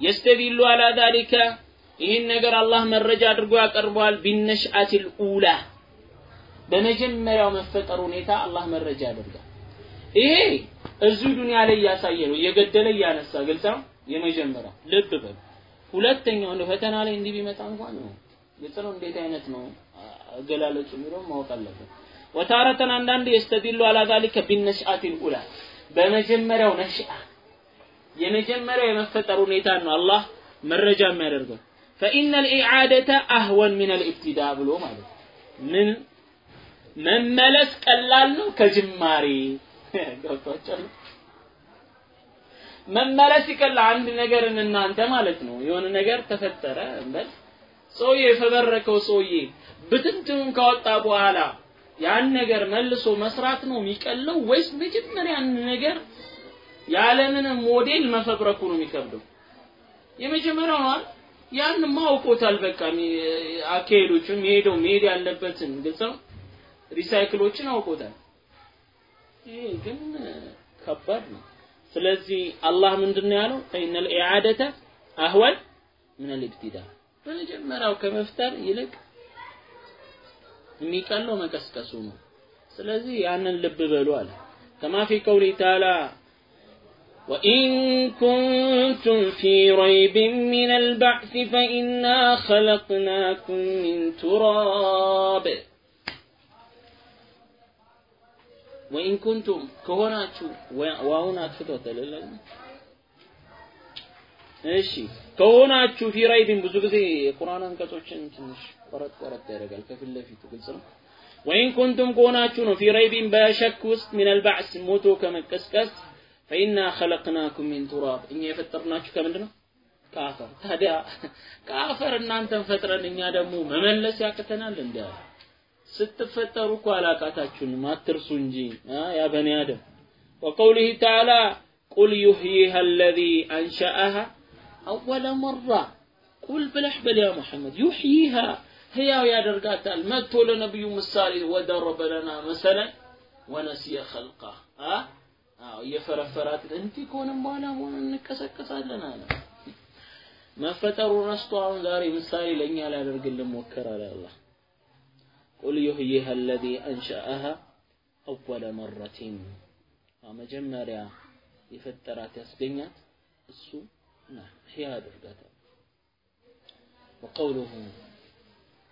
የስተዲሉ አላ ዛሊከ ይህን ነገር አላህ መረጃ አድርጎ ያቀርበዋል። ቢነሽአቲል ኡላ በመጀመሪያው መፈጠር ሁኔታ አላህ መረጃ ያደርጋል። ይሄ እዚሁ ዱንያ ላይ እያሳየ ነው፣ እየገደለ እያነሳ ግልጽ ነው። የመጀመሪያው ልብ በሉ። ሁለተኛው እንደ ፈተና ላይ እንዲህ ቢመጣ እንኳን ነው ግልጽ ነው። እንዴት አይነት ነው አገላለጹ የሚለው ማወቅ አለበት። ወታረተን አንዳንድ የስተዲሉ አላ ዛሊከ ኡላ በመጀመሪያው ነሽአ የመጀመሪያው የመፈጠር ሁኔታ ነው አላህ መረጃ የሚያደርገው ፈኢነ ልኢዓደተ አህወን ምን ልኢብትዳ ብሎ ማለት ምን መመለስ ቀላል ነው ከጅማሬ ገብቷቸዋል መመለስ ይቀላል አንድ ነገርን እናንተ ማለት ነው የሆነ ነገር ተፈጠረ እንበል ሰውዬ የፈበረከው ሰውዬ ብትንትኑን ካወጣ በኋላ ያን ነገር መልሶ መስራት ነው የሚቀለው ወይስ መጀመሪያ ያን ነገር ያለምንም ሞዴል መፈብረኩ ነው የሚከብደው? የመጀመሪያው ነው አይደል? ያንማ አውቆታል። በቃ አካሄዶቹን የሚሄደው መሄድ ያለበትን ግልጽ ነው። ሪሳይክሎችን አውቆታል። ይሄ ግን ከባድ ነው። ስለዚህ አላህ ምንድን ነው ያለው? ፈኢነል ኢዓደተ አህወን ምን ልብትዳ በመጀመሪያው ከመፍጠር ይልቅ የሚቀለው መቀስቀሱ ነው። ስለዚህ ያንን ልብ በሉ አለ። ከማ ፊ ቀውሊ ተዓላ وإن كنتم في ريب من البعث فإنا خلقناكم من تراب ወኢን ኩንቱም ከሆናችሁ ዋውን አጥፍቶታል አይደል? እሺ ከሆናችሁ في ريب ብዙ ጊዜ የቁርአን አንቀጾችን ትንሽ ቆረጥ ቆረጥ ያደርጋል። ከፊት ለፊቱ ግልጽ ነው። وإن كنتم ከሆናችሁ ነው في ريب በ شك ውስጥ من البعث ሞቶ ከመቀስቀስ فإنا خلقناكم من تراب እኛ የፈጠርናችሁ ከምንድን ነው? ከአፈር። ታዲያ ከአፈር እናንተን ፈጥረን እኛ ደግሞ መመለስ ያቅተናል እንዴ? ስትፈጠሩ እኮ አላቃታችሁንም። አትርሱ እንጂ። ያ በኒ አደም። ወቀውሊህ ተዓላ ቁል ዩህይሃ አለዚ አንሸአሃ አወለ መራ። ቁል ብለህ በል ያ ሙሐመድ። ዩሕይሃ ህያው ያደርጋታል። መጥቶ ለነቢዩ ምሳሌ ወደረበ ለና መሰለን። ወነሲየ ኸልቃ። አዎ እየፈረፈራት እንዲህ ከሆነም በኋላ ሆነ እንቀሰቀሳለን አለ። መፈጠሩ ረስቶ አሁን ዛሬ ምሳሌ ለእኛ ሊያደርግልን ሞከረ አለ አላህ ቁል ዩህይሃ አለዚ አንሸአሃ አወለ መረቲን መጀመሪያ የፈጠራት ያስገኛት እሱ ና ህያ ያደርጋታል وقوله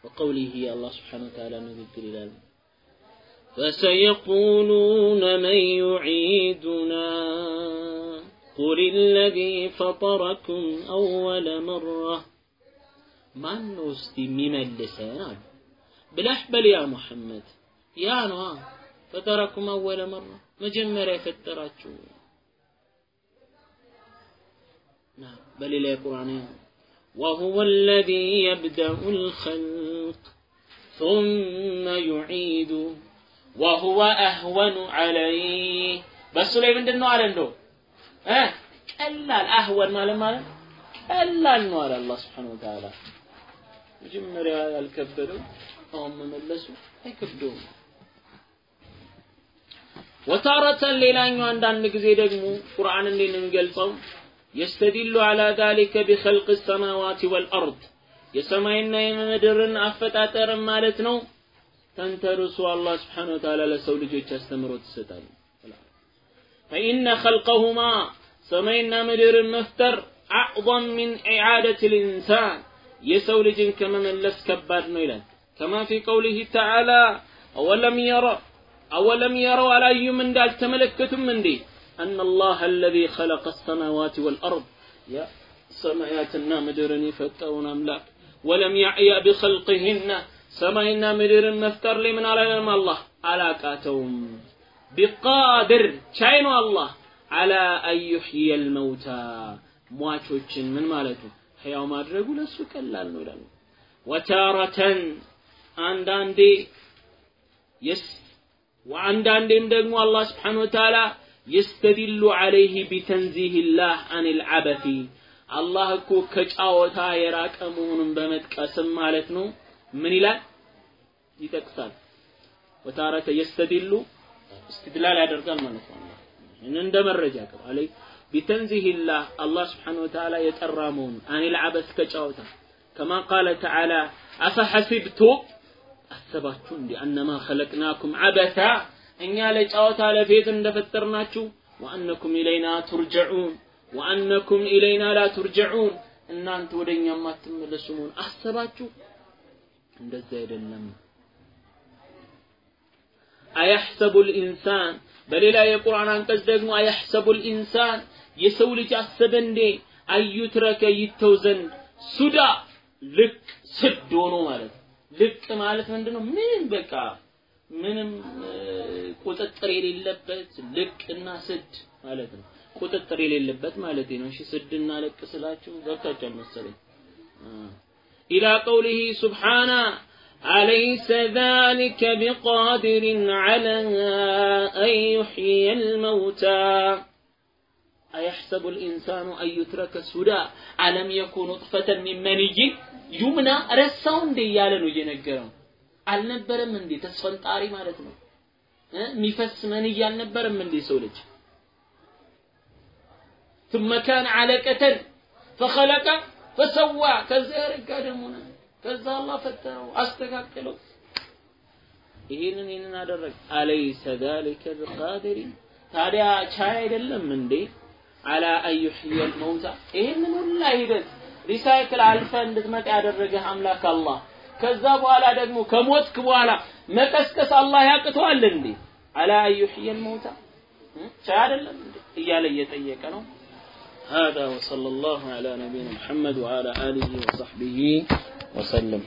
وقوله الله سبحانه وتعالى نذكر إلى فسيقولون من يعيدنا قل الذي فطركم أول مرة ማን ነው እስቲ የሚመልሰን አሉ ብለህ በል ያ ሙሐመድ ያ ነዋ ፈጠረኩም አወለ መራ መጀመሪያ የፈጠራችሁ በሌላ የቁርአን وهو الذي يبدأ الخلق ثم يعيده وهو أهون عليه በሱ ላይ ምንድን ነው አለ እንደው እ ቀላል አህወን ማለት ማለት ቀላል ነው አለ አላህ ስብሐነ ወተዓላ መጀመሪያ ያልከበደው ሐቂቃውን መመለሱ አይከብደውም። ወታረተን ሌላኛው አንዳንድ ጊዜ ደግሞ ቁርአን እንዴት ነው የሚገልጸው? يستدل على ذلك بخلق السماوات የሰማይና የምድርን አፈጣጠር ማለት ነው ተንተርሶ አላህ Subhanahu Wa ለሰው ልጆች አስተምሮት ይሰጣል። فإن خلقهما ሰማይና ምድርን መፍጠር أعظم ሚን إعادة ኢንሳን የሰው ልጅን ከመመለስ ከባድ ነው ይላል። كما في قوله تعالى أولم يرى أولم يروا على أيهم من دال تملكتم من دي؟ أن الله الذي خلق السماوات والأرض. يا سماياتنا مدرني فتون أملاك. ولم يعيا بخلقهن. سماينا مدرن مفتر لي من علينا الله. على كاتوم. بقادر. شاينو الله. على أن يحيي الموتى. مواتوشن من ማለቱ ሕያው ማድረጉ ለእሱ ቀላል ነው وتارة አንዳንዴ የስ ወአንዳንዴም ደግሞ አላህ ስብሓነ ወተዓላ የስተዲሉ ዐለይህ ቢተንዚህላህ አኒል አላህ እኮ ከጫወታ የራቀ መሆኑን በመጥቀስም ማለት ነው። ምን ይላል? ይጠቅሳል። ወታረተ የስተዲሉ እስትድላል ያደርጋል ማለት ነው። እንደ መረጃ አለይ ቢተንዚህላህ አላህ ስብሓነ ወተዓላ የጠራ መሆኑን። አኒል ከጫወታ። ከማ ቃለ ተዓላ አፈሐሲብቱ አሰባችሁ እንዲ አነማ ኸለቅናኩም ዐበታ። እኛ ለጫወታ ለፌት እንደፈጠርናችሁ ወአነኩም ኢለይና ቱርጀዑን ወአነኩም ኢለይና ላ ቱርጀዑን። እናንተ ወደ እኛ የማትመለሱ መሆን አሰባችሁ? እንደዛ አይደለም። አያሕሰቡ ልኢንሳን በሌላ የቁርአን አንቀጽ ደግሞ አያሕሰቡ ልኢንሳን የሰው ልጅ አሰበ እንዴ? አዩትረከ ይተው ዘንድ ሱዳ ልቅ ስድ ሆኖ ማለት ልቅ ማለት ምንድነው ምንም በቃ ምንም ቁጥጥር የሌለበት ልቅና ስድ ማለት ነው ቁጥጥር የሌለበት ማለት ነው እሺ ስድና ልቅ ስላችሁ ገብታችኋል መሰለኝ ኢላ ቀውሊሂ ሱብሓና أليس ذلك بقادر على أن يحيي الموتى أيحسب الإنسان أن يترك سدى ألم يكن نطفة من مني يمنى رساون دي يالنو ينقرم አልነበረም እንዴ ተስፈንጣሪ ማለት ነው የሚፈስ መንይ አልነበረም እንዴ ሰው ልጅ ثم كان علقة فخلق فسوى ከዛ ያረጋ ደግሞ ከዛ አላህ ፈጠረው አስተካከለው ይህንን ይህንን አደረገ አለይሰ ذلك بقادر ታዲያ ቻይ አይደለም እንዴ አላ አዩሕየ ልመውታ ይህንን ሁላ ሂደት ሪሳይክል አልፈ እንድትመጣ ያደረገህ አምላክ አላህ ከዛ በኋላ ደግሞ ከሞትክ በኋላ መቀስቀስ አላህ ያቅተዋል እንዴ አላ አዩሕየ ልመውታ ቻይ አይደለም እንዴ እያለ እየጠየቀ ነው هذا وصلى الله على نبينا محمد وعلى آله وصحبه وسلم